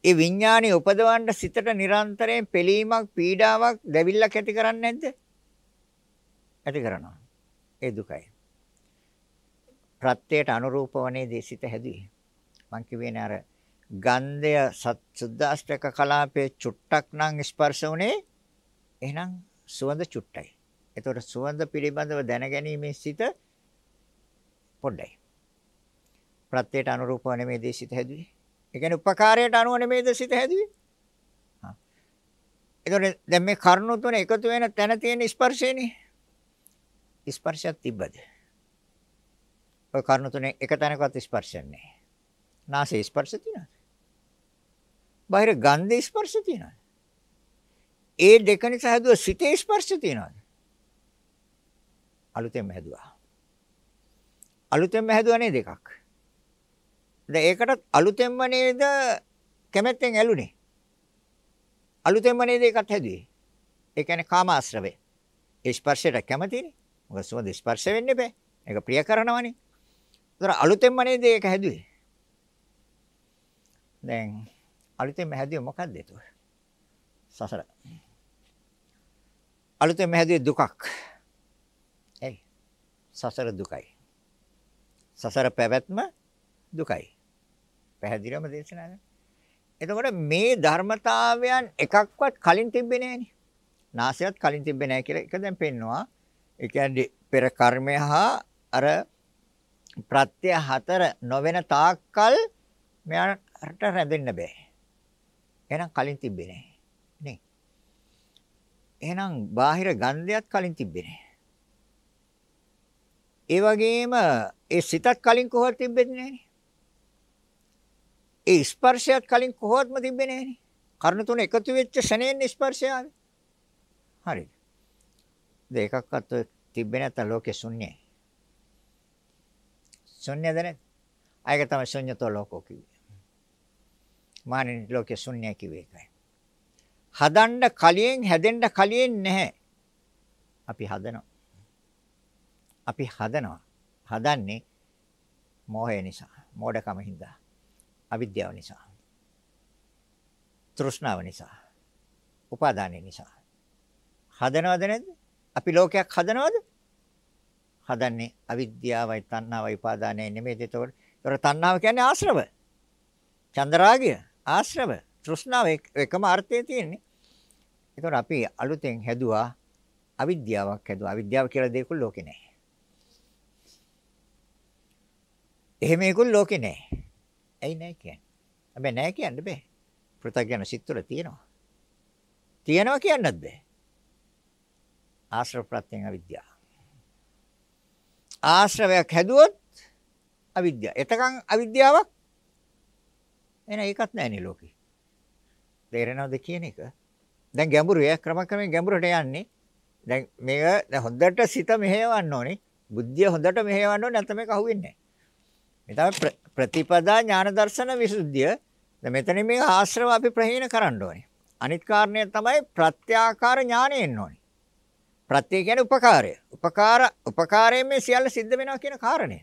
ඒ විඥානේ උපදවන්න සිතට නිරන්තරයෙන් පිළීමක්, පීඩාවක්, දැවිල්ලක් ඇති කරන්නේ නැද්ද? ඇති කරනවා. ඒ දුකයි. ප්‍රත්‍යයට අනුරූපවනේ දේශිත හැදුවේ. මං කියවේනේ අර ගන්ධය සුද්දාෂ්ටක කලාපයේ චුට්ටක් නම් ස්පර්ශ වුණේ එහෙනම් සුවඳ චුට්ටයි. ඒතකොට සුවඳ පිළිබඳව දැනගැනීමේ සිත පොඩ්ඩයි. ප්‍රත්‍යයට අනුරූපව නෙමෙයි දේශිත හැදුවේ. ඒ කියන්නේ උපකාරයට අනුව නෙමෙයිද සිත හැදුවේ? හා. එතකොට දැන් මේ කර්ණු තුන එකතු වෙන තැන තියෙන ස්පර්ශයනේ. ස්පර්ශයක් තිබ්බද? ඔය කර්ණු තුනේ එක තැනකවත් ස්පර්ශයක් නැහැ. නාසයේ ස්පර්ශ තියෙනවද? බාහිර ගන්ධේ ස්පර්ශ තියෙනවද? ඒ දෙක නිසා හැදුව සිතේ ස්පර්ශ තියෙනවද? අලුතෙන්ම හැදුවා. අලුතෙන්ම හැදුවා නේද එකක්? දැන් ඒකටත් අලුතෙන්ම නේද කැමැත්තෙන් ඇලුනේ. අලුතෙන්ම නේද ඒකත් හැදුවේ. ඒ කියන්නේ කාමාශ්‍රවය. ඒ ස්පර්ශයට කැමතිනේ. මොකද සුවඳ ස්පර්ශ වෙන්න බෑ. ඒක ප්‍රිය කරනවනේ. ඒතර අලුතෙන්ම නේද ඒක හැදුවේ. දැන් අලුතෙන්ම හැදුවේ මොකක්ද ඒක? සසර. අලුතෙන්ම හැදුවේ දුකක්. එයි. සසර දුකයි. සසර පැවැත්ම දුකයි. පැහැදිලිවම දේශනා කරනවා. එතකොට මේ ධර්මතාවයන් එකක්වත් කලින් තිබ්බේ නෑනේ. නාසයත් කලින් තිබ්බේ නෑ කියලා එක දැන් පෙන්නවා. ඒ කියන්නේ පෙර කර්මය හා අර ප්‍රත්‍ය හතර නොවන තාක්කල් මෙයාට රැඳෙන්න බෑ. එහෙනම් කලින් තිබ්බේ නෑ. නේ. එහෙනම් බාහිර ගන්ධයත් කලින් තිබ්බේ නෑ. ඒ වගේම ඒ සිතත් කලින් කොහොමද තිබෙන්නේ නෑනේ. ඒ ස්පර්ශයත් කලින් කොහොත්ම තිබෙන්නේ නෑනේ. කර්ණ තුන එකතු වෙච්ච ශනේන් ස්පර්ශය ආවේ. හරිද? දෙකක්වත් තිබෙන්නේ නැත්නම් ලෝකේ ශුන්‍යයි. ශුන්‍යද නැද්ද? ආයක තමයි ශුන්‍යතෝ ලෝකෝ කිව්වේ. මානින් ලෝකේ ශුන්‍යයි කිව්වේ ඒකයි. හදන්න කලියෙන් හැදෙන්න කලියෙන් නැහැ. අපි හදනවා. අපි හදනවා. හදන්නේ මෝහය නිසා, මෝඩකම හින්දා. අවිද්‍යාව නිසා. තෘෂ්ණාව නිසා. උපාදානය නිසා. හදනවද නැද්ද? අපි ලෝකයක් හදනවද? හදන්නේ අවිද්‍යාවයි තණ්හාවයි උපාදානයයි නෙමෙයි එතකොට. ඒතර තණ්හාව කියන්නේ ආශ්‍රව. චන්දරාගය ආශ්‍රව. තෘෂ්ණාව එකම අර්ථය තියෙන්නේ. ඒතර අපි අලුතෙන් හැදුවා අවිද්‍යාවක් හැදුවා. අවිද්‍යාව කියලා දෙයක් ලෝකේ නැහැ. එහෙම එකක් ලෝකේ නැහැ. ඇයි නැහැ කියන්නේ? හැබැයි නැහැ කියන්න බෑ. පෘථග්ජන සිත් තුළ තියෙනවා. තියෙනවා කියන්නත් බෑ. ආශ්‍රව ප්‍රත්‍යයෙන් අවිද්‍යාව. ආශ්‍රවයක් හැදුවොත් අවිද්‍යාව. එතකන් අවිද්‍යාවක් එන ඒකත් නැහැනේ ලෝකේ. තේරෙනවද කියන එක? දැන් ගැඹුරු ඒ ක්‍රමක්‍රමයෙන් ගැඹුරට යන්නේ. දැන් මේක දැන් හොඳට සිත මෙහෙවන්න ඕනේ. බුද්ධිය හොඳට මෙහෙවන්න ඕනේ නැත්නම් මේක අහුවෙන්නේ නැහැ. මේ තමයි ප්‍රතිපදා ඥාන දර්ශන විසුද්ධිය. දැන් මෙතන මේ ආශ්‍රව අපි ප්‍රහීන කරන්න ඕනේ. අනිත් කාරණය තමයි ප්‍රත්‍යාකාර ඥානෙ එන්න ඕනේ. ප්‍රත්‍ය කියන්නේ උපකාරය. උපකාර උපකාරයෙන් මේ සියල්ල සිද්ධ වෙනවා කියන කාරණය.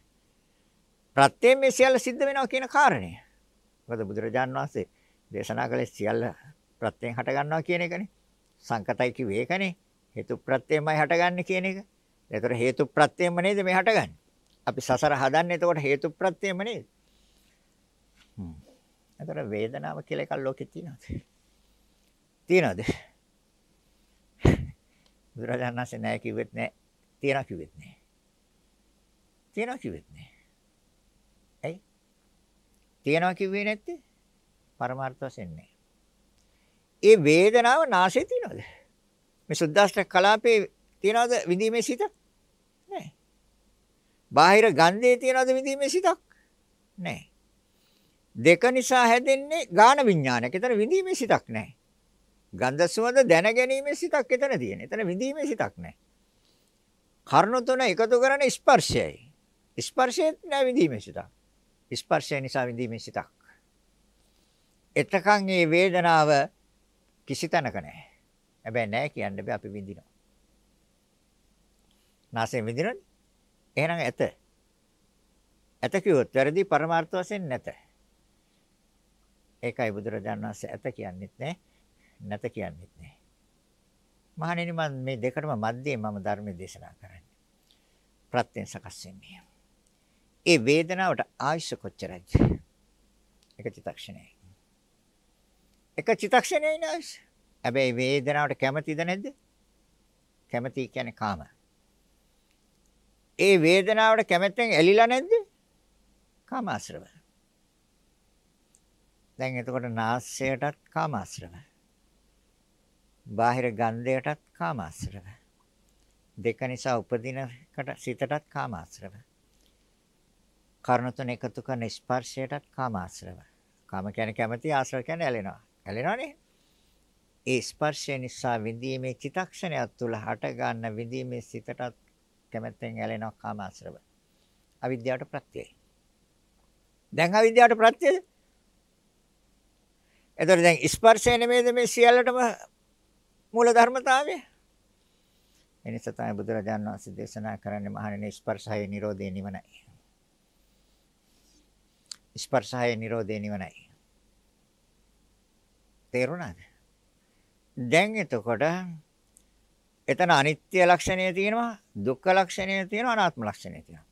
ප්‍රත්‍යයෙන් මේ සියල්ල සිද්ධ වෙනවා කියන කාරණය. මොකද බුදුරජාන් වහන්සේ දේශනා කළේ සියල්ල ප්‍රත්‍යයෙන් හට ගන්නවා කියන එකනේ. සංකතයි කිව්වේ ඒකනේ. හේතු ප්‍රත්‍යයමයි හටගන්නේ කියන එක. ඒතර හේතු ප්‍රත්‍යයෙන්ම නේද මේ හටගන්නේ. අපි සසර හදන්නේ එතකොට හේතු ප්‍රත්‍යයම නේද? හ්ම්. එතකොට වේදනාව කියලා එකක් ලෝකේ තියෙනවද? තියෙනවද? බුදුරජාණන් වහන්සේ නැහැ කිව්වෙත් නැහැ. තියනවා කිව්වෙත් නැහැ. තියනවා කිව්වෙත් නැහැ. ඇයි? තියනවා කිව්වේ නැත්තේ? පරමාර්ථ වශයෙන් නැහැ. ඒ වේදනාව නාසයේ තියනවද? මේ සුද්දාෂ්ටක කලාපේ තියනවද විඳීමේ සිත? නැහැ. බාහිර ගන්ධයේ තියනවද විඳීමේ සිතක්? නැහැ. දෙක නිසා හැදෙන්නේ ගාන විඥානයක්. එතන විඳීමේ සිතක් නැහැ. ගන්ධ සුවඳ දැන ගැනීමේ සිතක් එතන තියෙන. එතන විඳීමේ සිතක් නැහැ. කර්ණ තුන එකතු කරන ස්පර්ශයයි. ස්පර්ශයෙන් නැහැ විඳීමේ සිතක්. ස්පර්ශය නිසා විඳීමේ සිතක්. එතකන් මේ වේදනාව කිසි තැනක නැහැ. හැබැයි නැහැ කියන්න බෑ අපි විඳිනවා. නාසයෙන් විඳිනවනේ. එහෙනම් ඇත. ඇත කිව්වොත් වැරදි පරමාර්ථ වශයෙන් නැත. ඒකයි බුදුරජාණන් වහන්සේ ඇත කියන්නෙත් නැහැ. නැත කියන්නෙත් නැහැ. මහණෙනි මම මේ දෙකටම මැද්දේ මම ධර්මයේ දේශනා කරන්නේ. ප්‍රත්‍යයෙන් සකස් වෙන්නේ. ඒ වේදනාවට ආයුෂ කොච්චරද? එක චිත්තක්ෂණයයි. එක චිත්තක්ෂණයයි නායුෂ. හැබැයි වේදනාවට කැමතිද නැද්ද? කැමති කියන්නේ කාම. ඒ වේදනාවට කැමැත්තෙන් ඇලිලා නැද්ද? කාමාශ්‍රව. දැන් එතකොට නාසයටත් කාමාශ්‍රව. බාහිර ගන්ධයටත් කාමාශ්‍රව. දෙක නිසා උපදිනකට සිතටත් කාමාශ්‍රව. කර්ණ තුන එකතු කරන ස්පර්ශයටත් කාමාශ්‍රව. කාම කියන්නේ කැමැති ආශ්‍රව කියන්නේ ඇලෙනවා. ඇලෙනවනේ. ඒ ස්පර්ශය නිසා විඳීමේ චිතක්ෂණයක් තුළ හට ගන්න විඳීමේ සිතටත් කැමැත්තෙන් ඇලෙනවා කාමාශ්‍රව. අවිද්‍යාවට ප්‍රත්‍යයයි. දැන් අවිද්‍යාවට ප්‍රත්‍යයද? එතකොට දැන් ස්පර්ශය නෙමෙයිද මේ සියල්ලටම මූල ධර්මතාවය? එනිසා තමයි බුදුරජාණන් වහන්සේ දේශනා කරන්නේ මහණෙනි ස්පර්ශය නිරෝධේ නිවනයි. ස්පර්ශය නිරෝධේ නිවනයි. තේරුණාද? දැන් එතකොට එතන අනිත්‍ය ලක්ෂණය තියෙනවා, දුක්ඛ ලක්ෂණය තියෙනවා, අනාත්ම ලක්ෂණය තියෙනවා.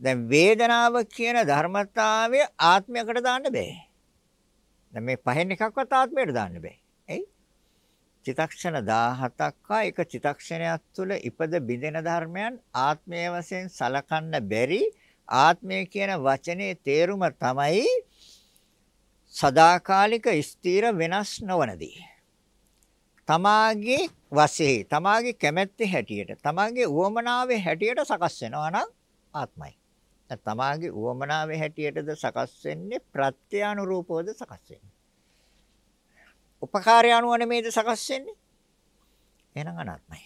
දැන් වේදනාව කියන ධර්මතාවය ආත්මයකට දාන්න බෑ. දැන් මේ පහෙන් එකක්වත් ආත්මයට දාන්න බෑ. එයි චිතක්ෂණ 17ක් හා එක චිතක්ෂණයක් තුළ ඉපද බිඳෙන ධර්මයන් ආත්මය වශයෙන් සලකන්න බැරි ආත්මය කියන වචනේ තේරුම තමයි සදාකාලික ස්ථිර වෙනස් නොවනදී. තමාගේ වශයෙන් තමාගේ කැමැත්තේ හැටියට තමාගේ උවමනාවේ හැටියට සකස් වෙනවා නම් ආත්මයි. තමාගේ උවමනාවේ හැටියටද සකස් වෙන්නේ ප්‍රත්‍යානුරූපවද සකස් වෙන්නේ. උපකාරය අනුව නෙමේද සකස් වෙන්නේ? එහෙනම් අනාත්මයි.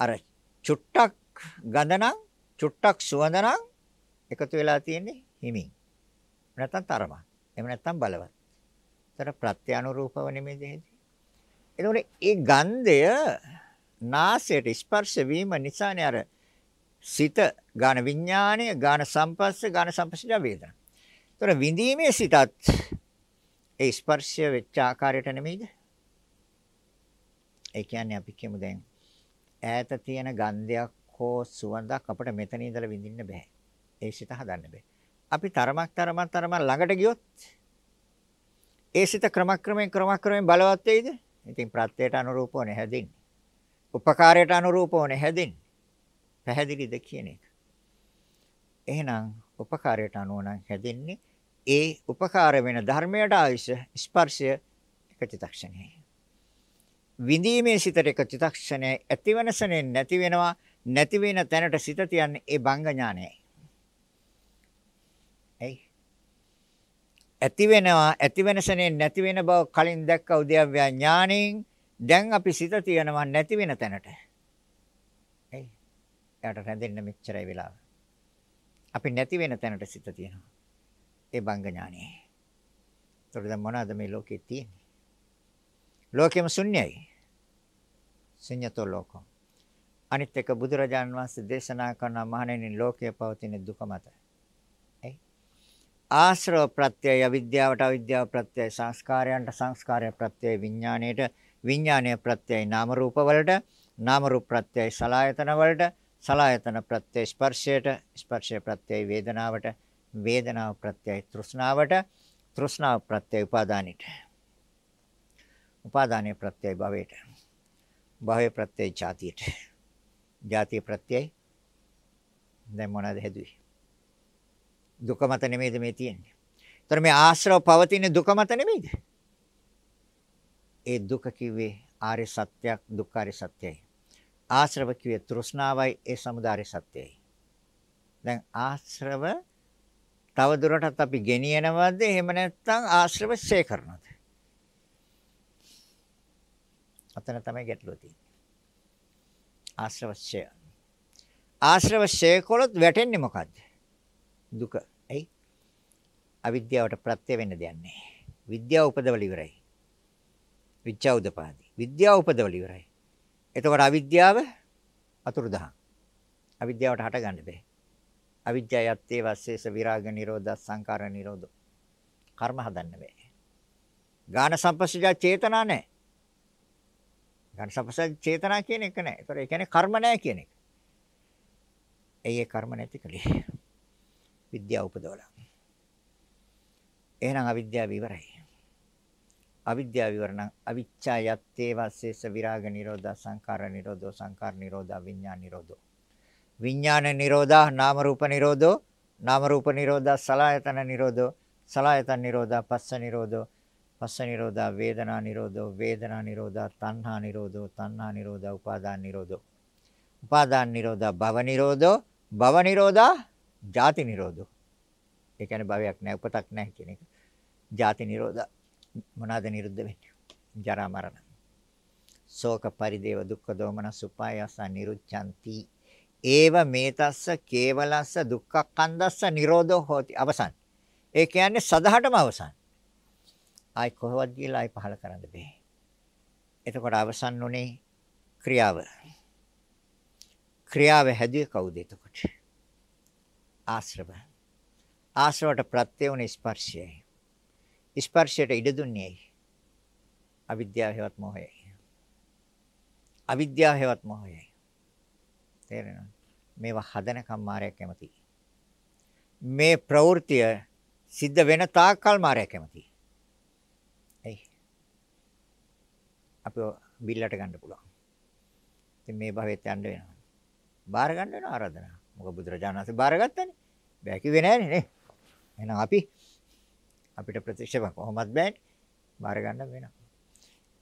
අර චුට්ටක් ගඳ නම් චුට්ටක් සුවඳ නම් එකතු වෙලා තියෙන්නේ හිමින්. නැත්තම් තරම. එහෙම නැත්තම් බලවත්. ඒතර ප්‍රත්‍යානුරූපව නෙමේද හේදී. එතකොට ඒ ගන්ධය නාසයට ස්පර්ශ වීම නිසානේ අර සිත ගාන විඥාණය ගාන සම්පස්ස ගාන සම්පස්සජ වේදනා. ඒතර විඳීමේ සිතත් ඒ ස්පර්ශය වෙච්ච ආකාරයට නෙමෙයිද? ඒ කියන්නේ අපි කියමු දැන් ඈත තියෙන ගන්ධයක් හෝ සුවඳක් අපිට මෙතන ඉඳලා විඳින්න බෑ. ඒ සිත හදන්න බෑ. අපි තරමක් තරමක් තරමක් ළඟට ගියොත් ඒ සිත ක්‍රමක්‍රමයෙන් ක්‍රමක්‍රමයෙන් බලවත් වෙයිද? ඉතින් ප්‍රත්‍යයට අනුරූපවනේ හැදින්නේ. උපකාරයට අනුරූපවනේ හැදින්නේ. පැහැදිලිද කියන එක. එහෙනම් උපකාරයට අනුව නම් හැදෙන්නේ ඒ උපකාර වෙන ධර්මයට ආයශ ස්පර්ශය එක චිතක්ෂණයයි. විඳීමේ සිතට එක චිතක්ෂණයයි ඇතිවෙනසනේ නැති වෙනවා නැති වෙන තැනට සිත තියන්නේ ඒ බංග ඥානයයි. එයි ඇති වෙනවා ඇති වෙනසනේ නැති වෙන බව කලින් දැක්ක උද්‍යව්‍ය ඥාණයෙන් දැන් අපි සිත තියනවා නැති වෙන තැනට. එයි එයාට රැඳෙන්න මෙච්චරයි වෙලාව. අපි නැති වෙන තැනට සිත තියනවා. ඒ බංග ඥානයයි. ඒතකොට දැන් මොනවද මේ ලෝකේ තියෙන්නේ? ලෝකෙම ශුන්‍යයි. ශුන්‍යතෝ ලෝකෝ. අනිත් එක බුදුරජාන් වහන්සේ දේශනා කරන මහණෙනි ලෝකයේ පවතින දුක මත. එයි. ආශ්‍රව ප්‍රත්‍යය අවිද්‍යාවට අවිද්‍යාව ප්‍රත්‍යය සංස්කාරයන්ට සංස්කාරය ප්‍රත්‍යය විඥාණයට විඥානීය ප්‍රත්‍යය නාම රූප වලට නාම රූප ප්‍රත්‍යය සලායතන වලට සලායතන ප්‍රත්‍යය ස්පර්ශයට ස්පර්ශය ප්‍රත්‍යය වේදනාවට වේදනාව ප්‍රත්‍යය තෘෂ්ණාවට තෘෂ්ණාව ප්‍රත්‍යය උපාදානෙට. උපාදානයේ ප්‍රත්‍යය භවයට. භවයේ ප්‍රත්‍යය ජාතියට. ජාතිය ප්‍රත්‍යය දැන් මොනවද හැදුවේ? දුක මත නෙමෙයිද මේ තියෙන්නේ ඒතර මේ ආශ්‍රව පවතින දුක මත නෙමෙයිද ඒ දුක කිව්වේ ආර්ය සත්‍යයක් දුක්ඛාරය සත්‍යයි ආශ්‍රව කිව්වේ තෘෂ්ණාවයි ඒ සමුදාය සත්‍යයි දැන් ආශ්‍රව තව දුරටත් අපි ගෙනියනවද එහෙම නැත්නම් ආශ්‍රව ශේ කරනවද? අතන තමයි ගැටලුව තියෙන්නේ. ආශ්‍රව ශේ. ආශ්‍රව ශේ කළොත් වැටෙන්නේ මොකද්ද? දුක. ඇයි? අවිද්‍යාවට ප්‍රත්‍ය වෙන්න දෙයක් නැහැ. විද්‍යාව උපදවල ඉවරයි. විචා උදපාදි. විද්‍යාව උපදවල ඉවරයි. එතකොට අවිද්‍යාව අතුරුදහන්. අවිද්‍යාවට හට ගන්න බෑ. අවිජ්ජා යත්තේ වස්සේස විරාග නිරෝධ සංකාර නිරෝධ. කර්ම හදන්න බෑ. ගාන සම්පස්සජා චේතනා නැහැ. ගාන සම්පස්සජ චේතනා කියන එක නැහැ. ඒතර ඒ කියන්නේ කර්ම නැහැ කියන එක. එයි ඒ කර්ම නැති කලේ. විද්‍යාව උපදවලා. එහෙනම් අවිද්‍යාව ඉවරයි. අවිද්‍යාව ඉවරනම් අවිච්ඡා යත්තේ වස්සේස විරාග නිරෝධ සංකාර නිරෝධ සංකාර නිරෝධ විඥාන නිරෝධෝ. විඥාන නිරෝධා නාම රූප නිරෝධෝ නාම රූප නිරෝධා සලායතන නිරෝධෝ සලායතන නිරෝධා පස්ස නිරෝධෝ පස්ස නිරෝධා වේදනා නිරෝධෝ වේදනා නිරෝධා තණ්හා නිරෝධෝ තණ්හා නිරෝධා උපාදාන නිරෝධෝ. උපාදාන නිරෝධා භව නිරෝධෝ භව නිරෝධා ජාති නිරෝධෝ. ඒ කියන්නේ භවයක් නැහැ උපතක් නැහැ කියන එක. ජාති නිරෝධා මොනවාද නිරුද්ධ වෙන්නේ ජරා මරණ ශෝක පරිදේව දුක්ඛ දෝමනස් උපායස නිරුච්ඡanti ඒව මේතස්ස කේවලස්ස දුක්ඛක්ඛන්දස්ස නිරෝධෝ හෝති අවසන්. ඒ කියන්නේ සදහටම අවසන්. ආයි කොහොමද ගිහලා ආයි පහල කරන්න බෑ. එතකොට අවසන් උනේ ක්‍රියාව. ක්‍රියාව හැදුවේ කවුද එතකොට? ආශ්‍රව. ආශ්‍රවට ප්‍රත්‍ය වුණ ස්පර්ශයයි. ස්පර්ශයට ඉඩ දුන්නේ ඇයි? අවිද්‍යාව හේවත් මොහයයි. අවිද්‍යාව හේවත් මොහයයි. තේරෙනවද? මේවා හදනකම් මායя කැමති. මේ ප්‍රවෘත්තිය සිද්ධ වෙන තාක්කල් මායя කැමති. එයි. අපි බිල්ලට ගන්න පුළුවන්. ඉතින් මේ භවෙත් යන්න වෙනවා. බාර ගන්න වෙනවා ආරාධනා. මොකද බුදුරජාණන් වහන්සේ බාරගත්තනේ. බෑ කිව්වේ නෑනේ නේ. එහෙනම් අපි අපිට ප්‍රතික්ෂේප කොහොමත් බෑනේ. බාර ගන්න වෙනවා.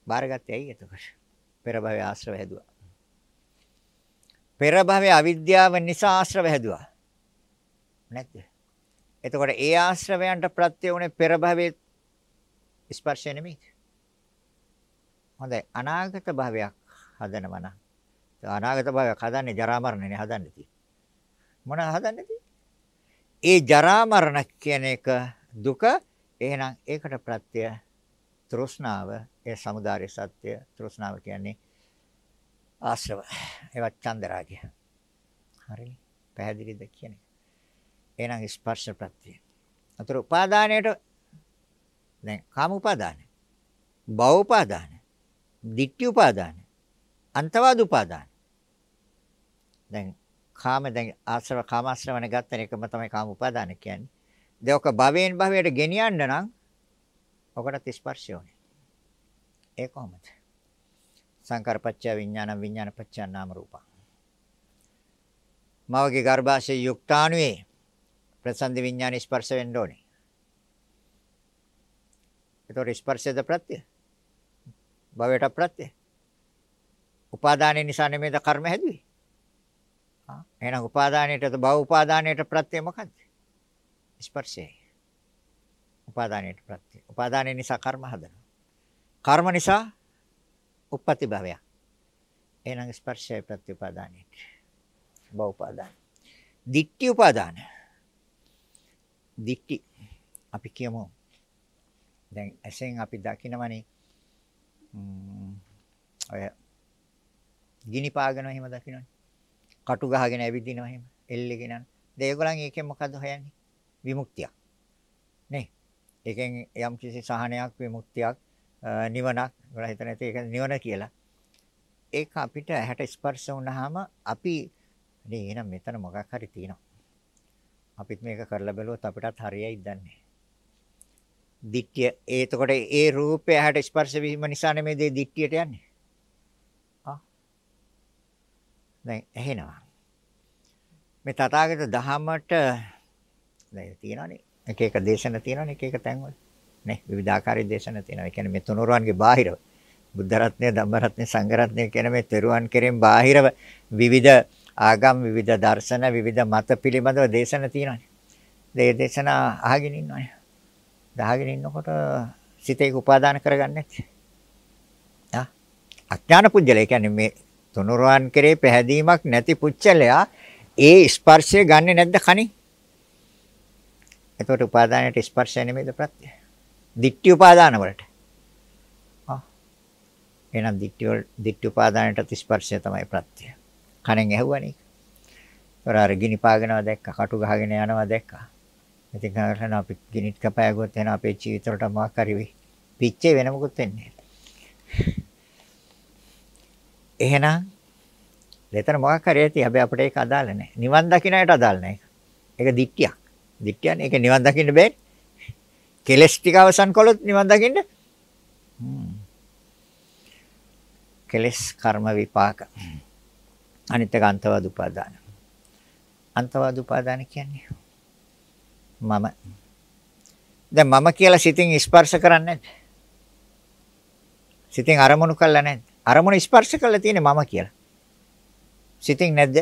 බාරගත්තේ ඇයි එතකොට? පෙර භවයේ ආශ්‍රව හැදුවා. පෙර භවයේ අවිද්‍යාව නිසා ආශ්‍රව හැදුවා. නැද්ද? එතකොට ඒ ආශ්‍රවයන්ට ප්‍රත්‍ය වුණේ පෙර භවයේ ස්පර්ශය නෙමෙයි. හොඳයි අනාගත භවයක් හදනවා නම් අනාගත භවයක් හදන්නේ ජරා මරණනේ හදන්නේ තියෙන්නේ. මොන හදන්නේ තියෙන්නේ? ඒ ජරා මරණ කියන එක දුක එහෙනම් ඒකට ප්‍රත්‍ය තෘෂ්ණාව ඒ samudāri සත්‍ය තෘෂ්ණාව කියන්නේ ආශ්‍රව. ඒවත් චන්දරාගය. හරි? පැහැදිලිද කියන එක. එහෙනම් ස්පර්ශ ප්‍රත්‍ය. අතර උපාදානයට දැන් කාම උපාදාන භව උපාදාන ditthi උපාදාන අන්තවාද උපාදාන. දැන් කාම දැන් ආශ්‍රව කාමාශ්‍රවණ ගත්තන එකම තමයි කාම උපාදාන කියන්නේ. දෙවක භවයෙන් භවයට ගෙනියන්න නම් ඔකට ස්පර්ශය ඕනේ. ඒ කොහොමද? සංකාරපච්චය විඥාන විඥානපච්චය නාම රූප. මවගේ ගර්භාෂයේ යුක්තාණුවේ ප්‍රසන්දි විඥාන ස්පර්ශ වෙන්න ඕනේ. ඒතොර ස්පර්ශයද ප්‍රත්‍ය? භවයට ප්‍රත්‍ය. උපාදානයේ නිසා නෙමෙයිද කර්ම හැදුවේ? එහෙනම් උපාදානයේට භව උපාදානයේට ප්‍රත්‍ය මොකද්ද? ස්පර්ශයයි. උපාදානයේට ප්‍රත්‍ය. උපාදානයේ නිසා කර්ම හදනවා. කර්ම නිසා උප්පති භවය. එහෙනම් ස්පර්ශය ප්‍රත්‍ය උපාදානයේට. භව උපාදාන. දික්ටි උපාදාන. දික්ටි අපි කියමු දැන් ඇසෙන් අපි දකිනවනේ ඔය ගිනි පාගන එහෙම දකින්නනේ කටු ගහගෙන ඇවිදිනවා එහෙම එල්ලගෙන යන. ඒගොල්ලන් ඒකෙන් මොකද්ද හොයන්නේ? විමුක්තිය. නේ. ඒකෙන් යම් කිසි සහනයක් විමුක්තියක් නිවනක් ඒගොල්ලන් හිතන ඇති ඒක නිවන කියලා. ඒක අපිට ඇහැට ස්පර්ශ වුණාම අපි නේ එහෙනම් මෙතන මොකක් හරි තියෙනවා. අපිත් මේක කරලා බැලුවොත් අපිටත් හරියයි දන්නේ. දිට්ඨිය ඒ එතකොට ඒ රූපය ඇහැට ස්පර්ශ වීම නිසා නෙමෙයි මේ දිට්ඨියට යන්නේ. දැන් ඇහෙනවා. මේ තථාගත දහමට දැන් තියෙනවානේ එක එක දේශන තියෙනවානේ එක එක තැන්වල. නේ විවිධාකාරී දේශන තියෙනවා. ඒ කියන්නේ මේ තුනුරුවන්ගේ බාහිරව බුද්ධ රත්නය, ධම්ම රත්නය, සංඝ රත්නය කියන මේ තෙරුවන් කෙරෙන් බාහිරව විවිධ ආගම්, විවිධ දර්ශන, විවිධ මත පිළිබඳව දේශන තියෙනවානේ. ඒ දේශන අහගෙන ඉන්නවානේ. දහගෙන ඉන්නකොට සිතේක උපාදාන කරගන්නේ නැති. ආ අඥාන පුජ්‍යල කියන්නේ මේ තුනුරුවන් කෙරේ පැහැදීමක් නැති පුච්චලයා ඒ ස්පර්ශය ගන්නෙ නැද්ද කණි? එතකොට උපාදානයට ස්පර්ශය නෙමෙයිද ප්‍රත්‍ය? දික්ටි උපාදාන වලට. ආ. එහෙනම් දික්ටි වල දික්ටි උපාදානයට ස්පර්ශය තමයි ප්‍රත්‍ය. කණෙන් ඇහුවනේ. ඒතර අර ගිනි පාගනවා දැක්කා, කටු ගහගෙන යනවා දැක්කා. ඉතින් කරන අපි ගිනිත් කපයගොත් එන අපේ ජීවිතවලට මොකක් හරි වෙයි. පිච්චේ වෙන මොකුත් වෙන්නේ නැහැ. එහෙනම් දෙතන මොකක් හරි ඇති. හැබැයි අපිට ඒක අදාළ නැහැ. නිවන් දකින්න අයට අදාළ නැහැ. ඒක දික්තියක්. දික්තියනේ ඒක නිවන් දකින්න බෑ. කෙලස් ටික අවසන් කළොත් නිවන් දකින්න. කෙලස් කර්ම විපාක. අනිත් එක අන්තවාද උපාදාන. අන්තවාද උපාදාන කියන්නේ මම දැන් මම කියලා සිතින් ස්පර්ශ කරන්නේ නැද්ද? සිතින් අරමුණු කළා නැද්ද? අරමුණ ස්පර්ශ කරලා තියෙන්නේ මම කියලා. සිතින් නැද්ද?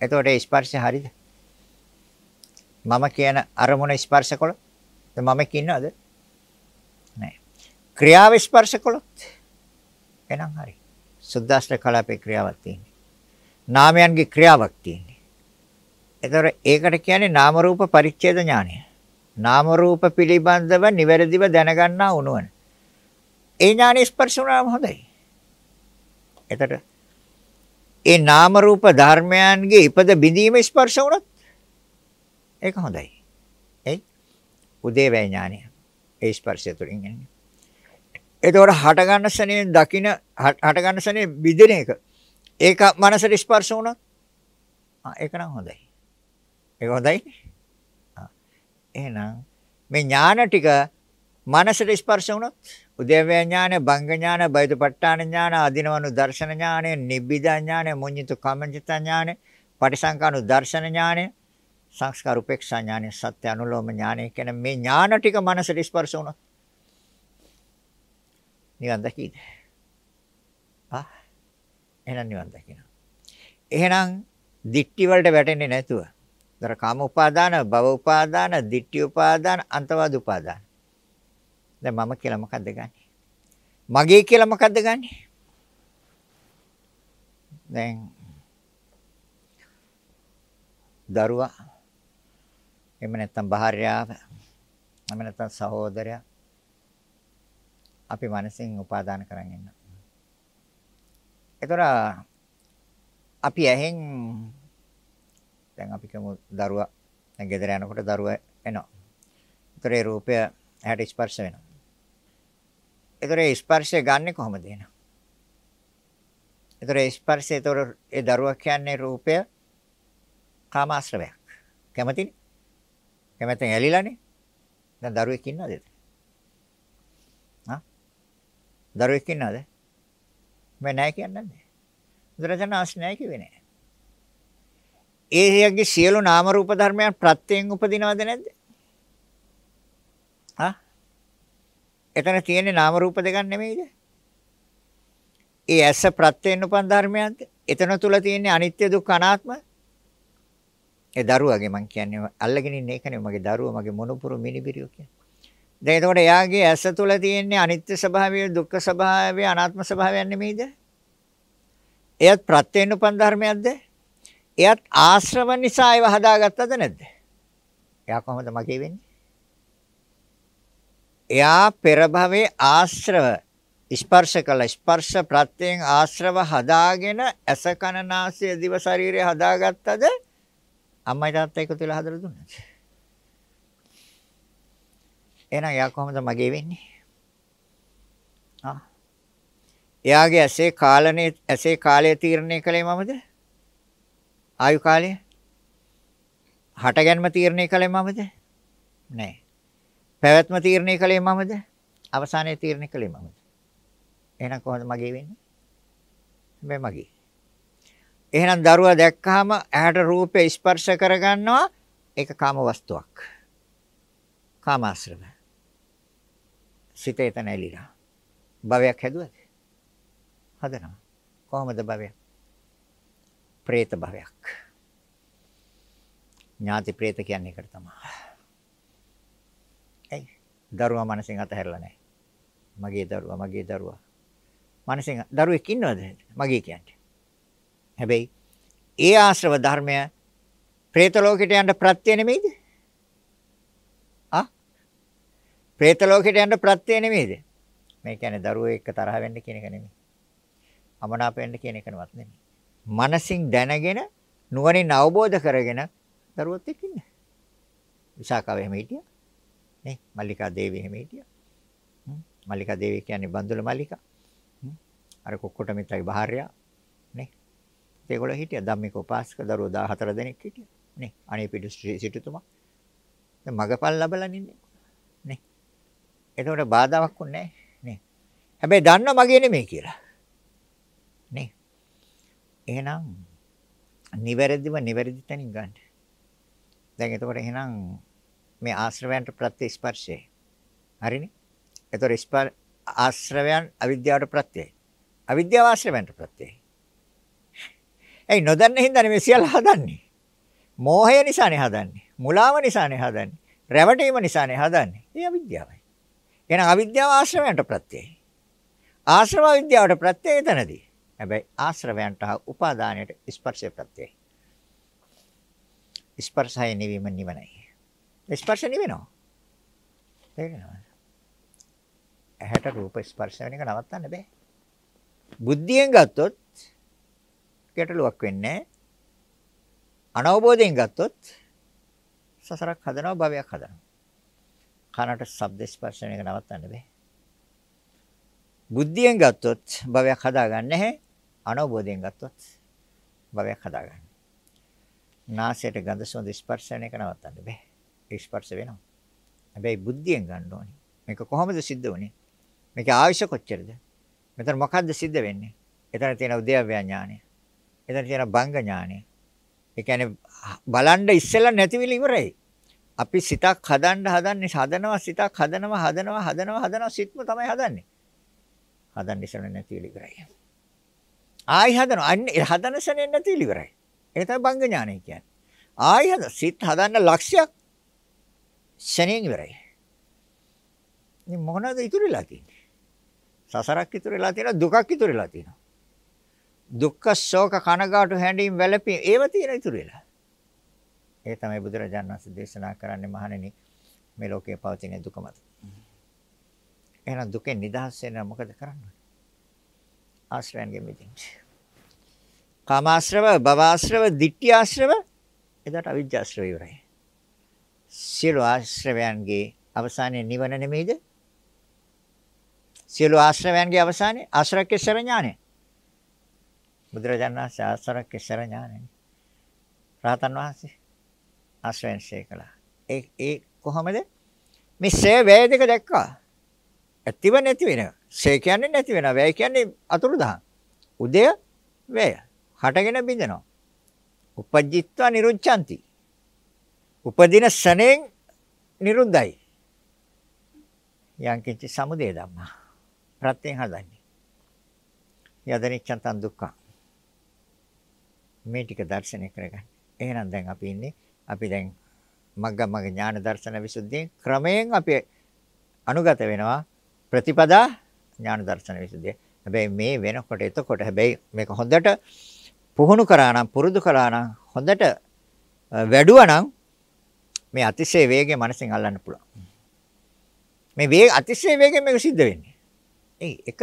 එතකොට ඒ ස්පර්ශය හරිද? මම කියන අරමුණ ස්පර්ශ කළොත් මම කින්නවද? නැහැ. ක්‍රියාව ස්පර්ශ කළොත් එහෙනම් හරි. සුද්දාස්ත්‍ර කලාපේ ක්‍රියාවක් තියෙන්නේ. නාමයන්ගේ ක්‍රියාවක් තියෙන්නේ. එතකොට ඒකට කියන්නේ නාම රූප පරිච්ඡේද ඥානය. නාම රූප පිළිබඳව නිවැරදිව දැනගන්නා උනුවන. ඒ ඥානෙ ස්පර්ශ වුණාම හොඳයි. එතකොට ඒ නාම රූප ධර්මයන්ගේ ඉපද බිඳීම ස්පර්ශ වුණොත් ඒක හොඳයි. එයි උදේවැය ඥානය. ඒ ස්පර්ශය තුළින් එන්නේ. එතකොට හට ගන්න සනේ දකින හට ගන්න සනේ බිඳින එක. ඒක මනසට ස්පර්ශ වුණොත් ආ ඒක නම් හොඳයි. ඒක හොඳයි. එහෙනම් මේ ඥාන ටික මනසට ස්පර්ශ වුණොත් උද්‍යව්‍ය ඥාන, භංග ඥාන, බයිදපට්ඨාන ඥාන, අදිනවනු දර්ශන ඥාන, නිබ්බිදා ඥාන, මුඤ්ඤිත කමඤ්ඤිත ඥාන, පටිසංකානු දර්ශන ඥාන, සංස්කාර උපේක්ෂා ඥාන, සත්‍ය අනුලෝම ඥාන කියන මේ ඥාන ටික මනසට ස්පර්ශ වුණොත් නිවන් දකීද? ආ එහෙනම් නිවන් දකින්න. එහෙනම් දික්ටි වලට වැටෙන්නේ නැතුව දර කාම උපාදාන, භව උපාදාන, ditthi උපාදාන, අන්තවාද උපාදාන. දැන් මම කියලා මොකද්ද ගන්නෙ? මගේ කියලා මොකද්ද ගන්නෙ? දැන් දරුවා එහෙම නැත්නම් භාර්යාව එහෙම නැත්නම් සහෝදරයා අපි මනසින් උපාදාන කරන් ඉන්න. ඒතර අපි ඇහෙන් දැන් අපි කියමු දරුවා දැන් ගෙදර යනකොට දරුවා එනවා. ඒතර ඒ රූපය ඇහැට ස්පර්ශ වෙනවා. ඒතර ඒ ස්පර්ශය ගන්නෙ කොහොමද එන? ඒතර ඒ ස්පර්ශය ඒතර ඒ දරුවා කියන්නේ රූපය කාමාශ්‍රවයක්. කැමතිනේ? කැමැත්තෙන් ඇලිලානේ. දැන් දරුවෙක් ඉන්නවද? හා? දරුවෙක් ඉන්නවද? මම නැහැ කියන්නේ නැද්ද? බුදුරජාණන් වහන්සේ නැහැ කිව්වේ නෑ. ඒයගේ සියලු නාම රූප ධර්මයන් ප්‍රත්‍යයෙන් උපදිනවද නැද්ද? හා? එතන තියෙන්නේ නාම රූප දෙකක් නෙමෙයිද? ඒ ඇස ප්‍රත්‍යයෙන් උපන් ධර්මයන්ද? එතන තුල තියෙන්නේ අනිත්‍ය දුක්ඛ අනාත්ම. ඒ දරුවගේ මං කියන්නේ අල්ලගෙන ඉන්නේ ඒකනේ මගේ දරුවා මගේ මොනුපුරු මිනිබිරියෝ කියන්නේ. දැන් එතකොට එයාගේ ඇස තුල තියෙන්නේ අනිත්‍ය ස්වභාවය, දුක්ඛ ස්වභාවය, අනාත්ම ස්වභාවයන් නෙමෙයිද? එයත් ප්‍රත්‍යයෙන් උපන් ධර්මයක්ද? එයත් ආශ්‍රව නිසා ඒව හදාගත්තද නැද්ද? එයා කොහොමද මගේ වෙන්නේ? එයා පෙර භවයේ ආශ්‍රව ස්පර්ශ කළ ස්පර්ශ ප්‍රත්‍යයෙන් ආශ්‍රව හදාගෙන ඇස කන නාසය දිව ශරීරය හදාගත්තද අම්මයි තාත්තා එකතු වෙලා හදලා දුන්නාද? එහෙනම් එයා කොහොමද මගේ වෙන්නේ? ආ එයාගේ ඇසේ කාලනේ ඇසේ කාලය තීරණය කළේ මමද? ආයු කාලය? හටගැන්ම තීරණය කළේ මමද? නෑ. පැවැත්ම තීරණය කළේ මමද? අවසානයේ තීරණය කළේ මමද? එහෙනම් කොහොමද මගේ වෙන්නේ? මේ මගේ. එහෙනම් දරුවා දැක්කහම ඇහැට රූපේ ස්පර්ශ කරගන්නවා ඒක කාම වස්තුවක්. කාමාශ්‍රම. සිතේ එතන ඇලිලා. භවයක් හැදුවද? හදනවා. කොහොමද භවයක්? പ്രേත භවයක්. ඥාති പ്രേත කියන්නේ ඒකට තමයි. ඒ දරුවා මනසෙන් අතහැරලා නැහැ. මගේ දරුවා මගේ දරුවා. මනසෙන් දරුවෙක් ඉන්නවද? මගේ කියන්නේ. හැබැයි ඒ ආශ්‍රව ධර්මය പ്രേත ලෝකෙට යන්න ප්‍රත්‍ය නෙමෙයිද? ආ? പ്രേත ලෝකෙට යන්න ප්‍රත්‍ය නෙමෙයිද? මේ කියන්නේ දරුවෝ එක්ක තරහ වෙන්න කියන එක නෙමෙයි. අමනාප වෙන්න කියන එකනවත් නෙමෙයි. මනසින් දැනගෙන නුවණින් අවබෝධ කරගෙන දරුවොත් එක්ක ඉන්න. විසාකාව එහෙම හිටියා. නේ? මල්ලිකා දේවි එහෙම හිටියා. මල්ලිකා දේවි කියන්නේ බන්දුල මල්ලිකා. අර කොක්කොට මිත්‍රාගේ භාර්යාව නේ. ඒගොල්ලෝ හිටියා ධම්මික උපාසක දරුවෝ 14 දෙනෙක් හිටියා. නේ. අනේ පිටු සිටුතුමා. දැන් මගපල් ලැබලා ඉන්නේ. නේ. එතකොට බාධාවක් උන්නේ නැහැ. නේ. හැබැයි දන්න මගේ නෙමෙයි කියලා. නේ. එහෙනම් නිවැරදිව නිවැරදි තැනින් ගන්න. දැන් එතකොට එහෙනම් මේ ආශ්‍රවයන්ට ප්‍රත්‍යස්පර්ශය. හරිනේ? එතකොට ආශ්‍රවයන් අවිද්‍යාවට ප්‍රත්‍යයයි. අවිද්‍යාව ආශ්‍රවයන්ට ප්‍රත්‍යයයි. ඒ නොදන්න හින්දා මේ සියල්ල හදන්නේ. මෝහය නිසානේ හදන්නේ. මුලාව නිසානේ හදන්නේ. රැවටීම නිසානේ හදන්නේ. ඒ අවිද්‍යාවයි. එහෙනම් අවිද්‍යාව ආශ්‍රවයන්ට ප්‍රත්‍යයයි. ආශ්‍රව විද්‍යාවට ප්‍රත්‍යය එතනදී. හැබැයි ආශ්‍රවයන්ට හා උපාදානයට ස්පර්ශය ප්‍රත්‍යයයි. ස්පර්ශය නිවීම නිවනයි. ස්පර්ශ නිවෙනවා. තේරෙනවද? ඇහැට රූප ස්පර්ශ වෙන එක නවත්තන්න බෑ. බුද්ධියෙන් ගත්තොත් ගැටලුවක් වෙන්නේ අනවබෝධයෙන් ගත්තොත් සසරක් හදනවා භවයක් හදනවා. කනට ශබ්ද ස්පර්ශ වෙන එක නවත්තන්න බෑ. බුද්ධියෙන් ගත්තොත් භවයක් හදාගන්නේ නැහැ. අනවබෝධයෙන් ගත්තොත් භවයක් හදාගන්න. නාසයට ගඳ සුවඳ ස්පර්ශ වෙන එක නවත්තන්න බෑ. ඒ ස්පර්ශ වෙනවා. හැබැයි බුද්ධියෙන් ගන්න ඕනේ. මේක කොහොමද සිද්ධ වුනේ? මේකේ ආයුෂ කොච්චරද? මෙතන මොකද්ද සිද්ධ වෙන්නේ? එතන තියෙන උද්‍යව්‍ය ඥානය. එතන තියෙන බංග ඥානය. ඒ කියන්නේ බලන්න ඉස්සෙල්ලා නැතිවිල ඉවරයි. අපි සිතක් හදන්න හදන්නේ හදනවා සිතක් හදනවා හදනවා හදනවා හදනවා සිත්ම තමයි හදන්නේ. හදන්න ඉස්සෙල්ලා නැතිවිල ඉවරයි. ආයි හදනවා. අන්නේ හදන සෙනෙන් නැතිවිල ඉවරයි. ඒක තමයි බංග ඥානය කියන්නේ. ආයි හද සිත් හදන්න ලක්ෂයක් ශණයෙන් ඉවරයි. ඉතින් මොනවද ඉතුරු වෙලා තියෙන්නේ? සසරක් ඉතුරු වෙලා තියෙනවා දුකක් ඉතුරු වෙලා තියෙනවා. දුක්ඛ ශෝක කනගාටු හැඬීම් වැළපී ඒව තියෙන ඉතුරු වෙලා. ඒ තමයි බුදුරජාණන් වහන්සේ දේශනා කරන්නේ මහණෙනි මේ ලෝකයේ පවතින දුක මත. එහෙනම් දුකෙන් නිදහස් වෙන්න මොකද කරන්නේ? ආශ්‍රයන්ගෙන් මිදෙන්න. කාමාශ්‍රව, භවආශ්‍රව, ditthිආශ්‍රව එදාට අවිජ්ජාශ්‍රව ඉවරයි. සියලු ආශ්‍රවයන්ගේ අවසානයේ නිවන නෙමෙයිද? සියලු ආශ්‍රවයන්ගේ අවසානයේ ආශ්‍රකේශර ඥානය. බුදුරජාණන් වහන්සේ ආශ්‍රකේශර ඥානය. රාතන් වහන්සේ ආශ්‍රයෙන් ශේකලා. ඒ ඒ කොහොමද? මේ සේ වේ දෙක දැක්කා. ඇතිව නැති වෙනවා. සේ කියන්නේ නැති වෙනවා. වැය කියන්නේ අතුරුදහන්. උදය වැය. හටගෙන බිඳෙනවා. උපජ්ජිත්වා නිරුච්ඡanti. උපදින සණෙන් නිරුද්ධයි. යංකින්ච සමුදය ධම්මා. ප්‍රත්‍යයෙන් හදන්නේ. යදනිච්ඡන්තං දුක්ඛ. මේ ටික දර්ශනය කරගන්න. එහෙනම් දැන් අපි ඉන්නේ අපි දැන් මග්ගමග්ග ඥාන දර්ශන විසුද්ධියෙන් ක්‍රමයෙන් අපි අනුගත වෙනවා ප්‍රතිපදා ඥාන දර්ශන විසුද්ධිය. හැබැයි මේ වෙනකොට එතකොට හැබැයි මේක හොඳට පුහුණු කරා නම් පුරුදු කරා නම් හොඳට වැඩුවා නම් මේ අතිශය වේගය මනසෙන් අල්ලන්න පුළුවන්. මේ වේග අතිශය වේගයෙන් මේක සිද්ධ වෙන්නේ. ඒ එක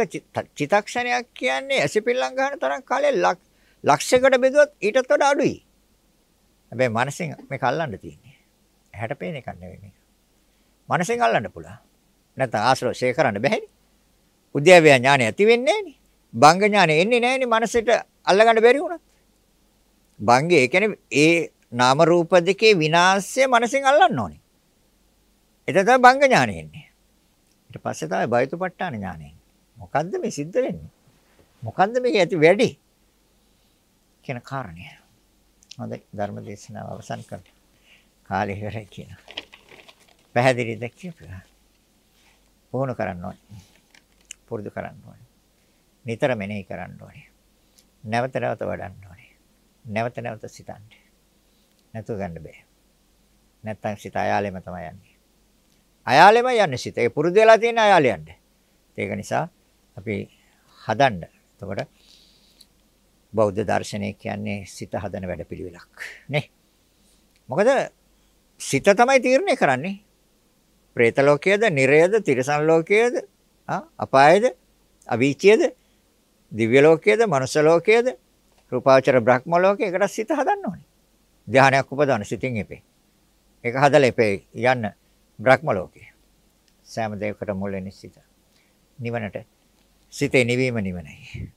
චිතක්ෂණයක් කියන්නේ ඇසිපිල්ලම් ගන්න තරම් කාලේ ලක්ෂයකට බෙදුවත් ඊටත් වඩා අඩුයි. හැබැයි මනසෙන් මේක අල්ලන්න තියෙන්නේ. ඇහැට පේන එකක් නෙවෙයි මේක. මනසෙන් අල්ලන්න පුළුවන්. නැත්නම් ආශ්‍රව ෂේ කරන්න බැහැනේ. උද්‍යව්‍ය ඥානය ඇති වෙන්නේ නැහනේ. බංග ඥානය එන්නේ නැහනේ මනසට අල්ලගන්න බැරි වුණා. බංගේ ඒ කියන්නේ ඒ නාම රූප දෙකේ විනාශය මනසෙන් අල්ලන්න ඕනේ. එතන තමයි බංග ඥානය එන්නේ. ඊට පස්සේ තමයි බයතුපට්ඨාන ඥානය. මොකද්ද මේ සිද්ධ වෙන්නේ? මොකද්ද මේක ඇති වැඩි? කියන කාරණය. හොඳයි ධර්ම දේශනාව අවසන් කරමු. කාලය ඉවරයි කියන. පැහැදිලිද කියපුවා? පුහුණු කරන්න ඕනේ. පුරුදු කරන්න ඕනේ. නිතර මෙනෙහි කරන්න ඕනේ. නැවත නැවත වඩන්න ඕනේ. නැවත නැවත සිතන්න. නැතුව ගන්න බෑ. නැත්තම් සිත අයාලෙම තමයි යන්නේ. අයාලෙම යන්නේ සිත. ඒ පුරුදු වෙලා තියෙන අයාලේ යන්නේ. ඒක නිසා අපි හදන්න. එතකොට බෞද්ධ දර්ශනය කියන්නේ සිත හදන වැඩපිළිවෙලක් නේ. මොකද සිත තමයි තීරණය කරන්නේ. പ്രേත ලෝකයේද, නිරයද, තිරිසන් ලෝකයේද, අපායේද, අවීචයේද, දිව්‍ය ලෝකයේද, මනුෂ්‍ය ලෝකයේද, රූපාවචර බ්‍රහ්ම ලෝකයේකට සිත හදන්න ඕනේ. ධානයක් උපදවන සිතින් එපේ. ඒක හදලා එපේ යන්න බ්‍රහ්ම ලෝකේ. සෑම දෙයකට මුල් වෙන්නේ සිත. නිවනට සිතේ නිවීම නිවනයි.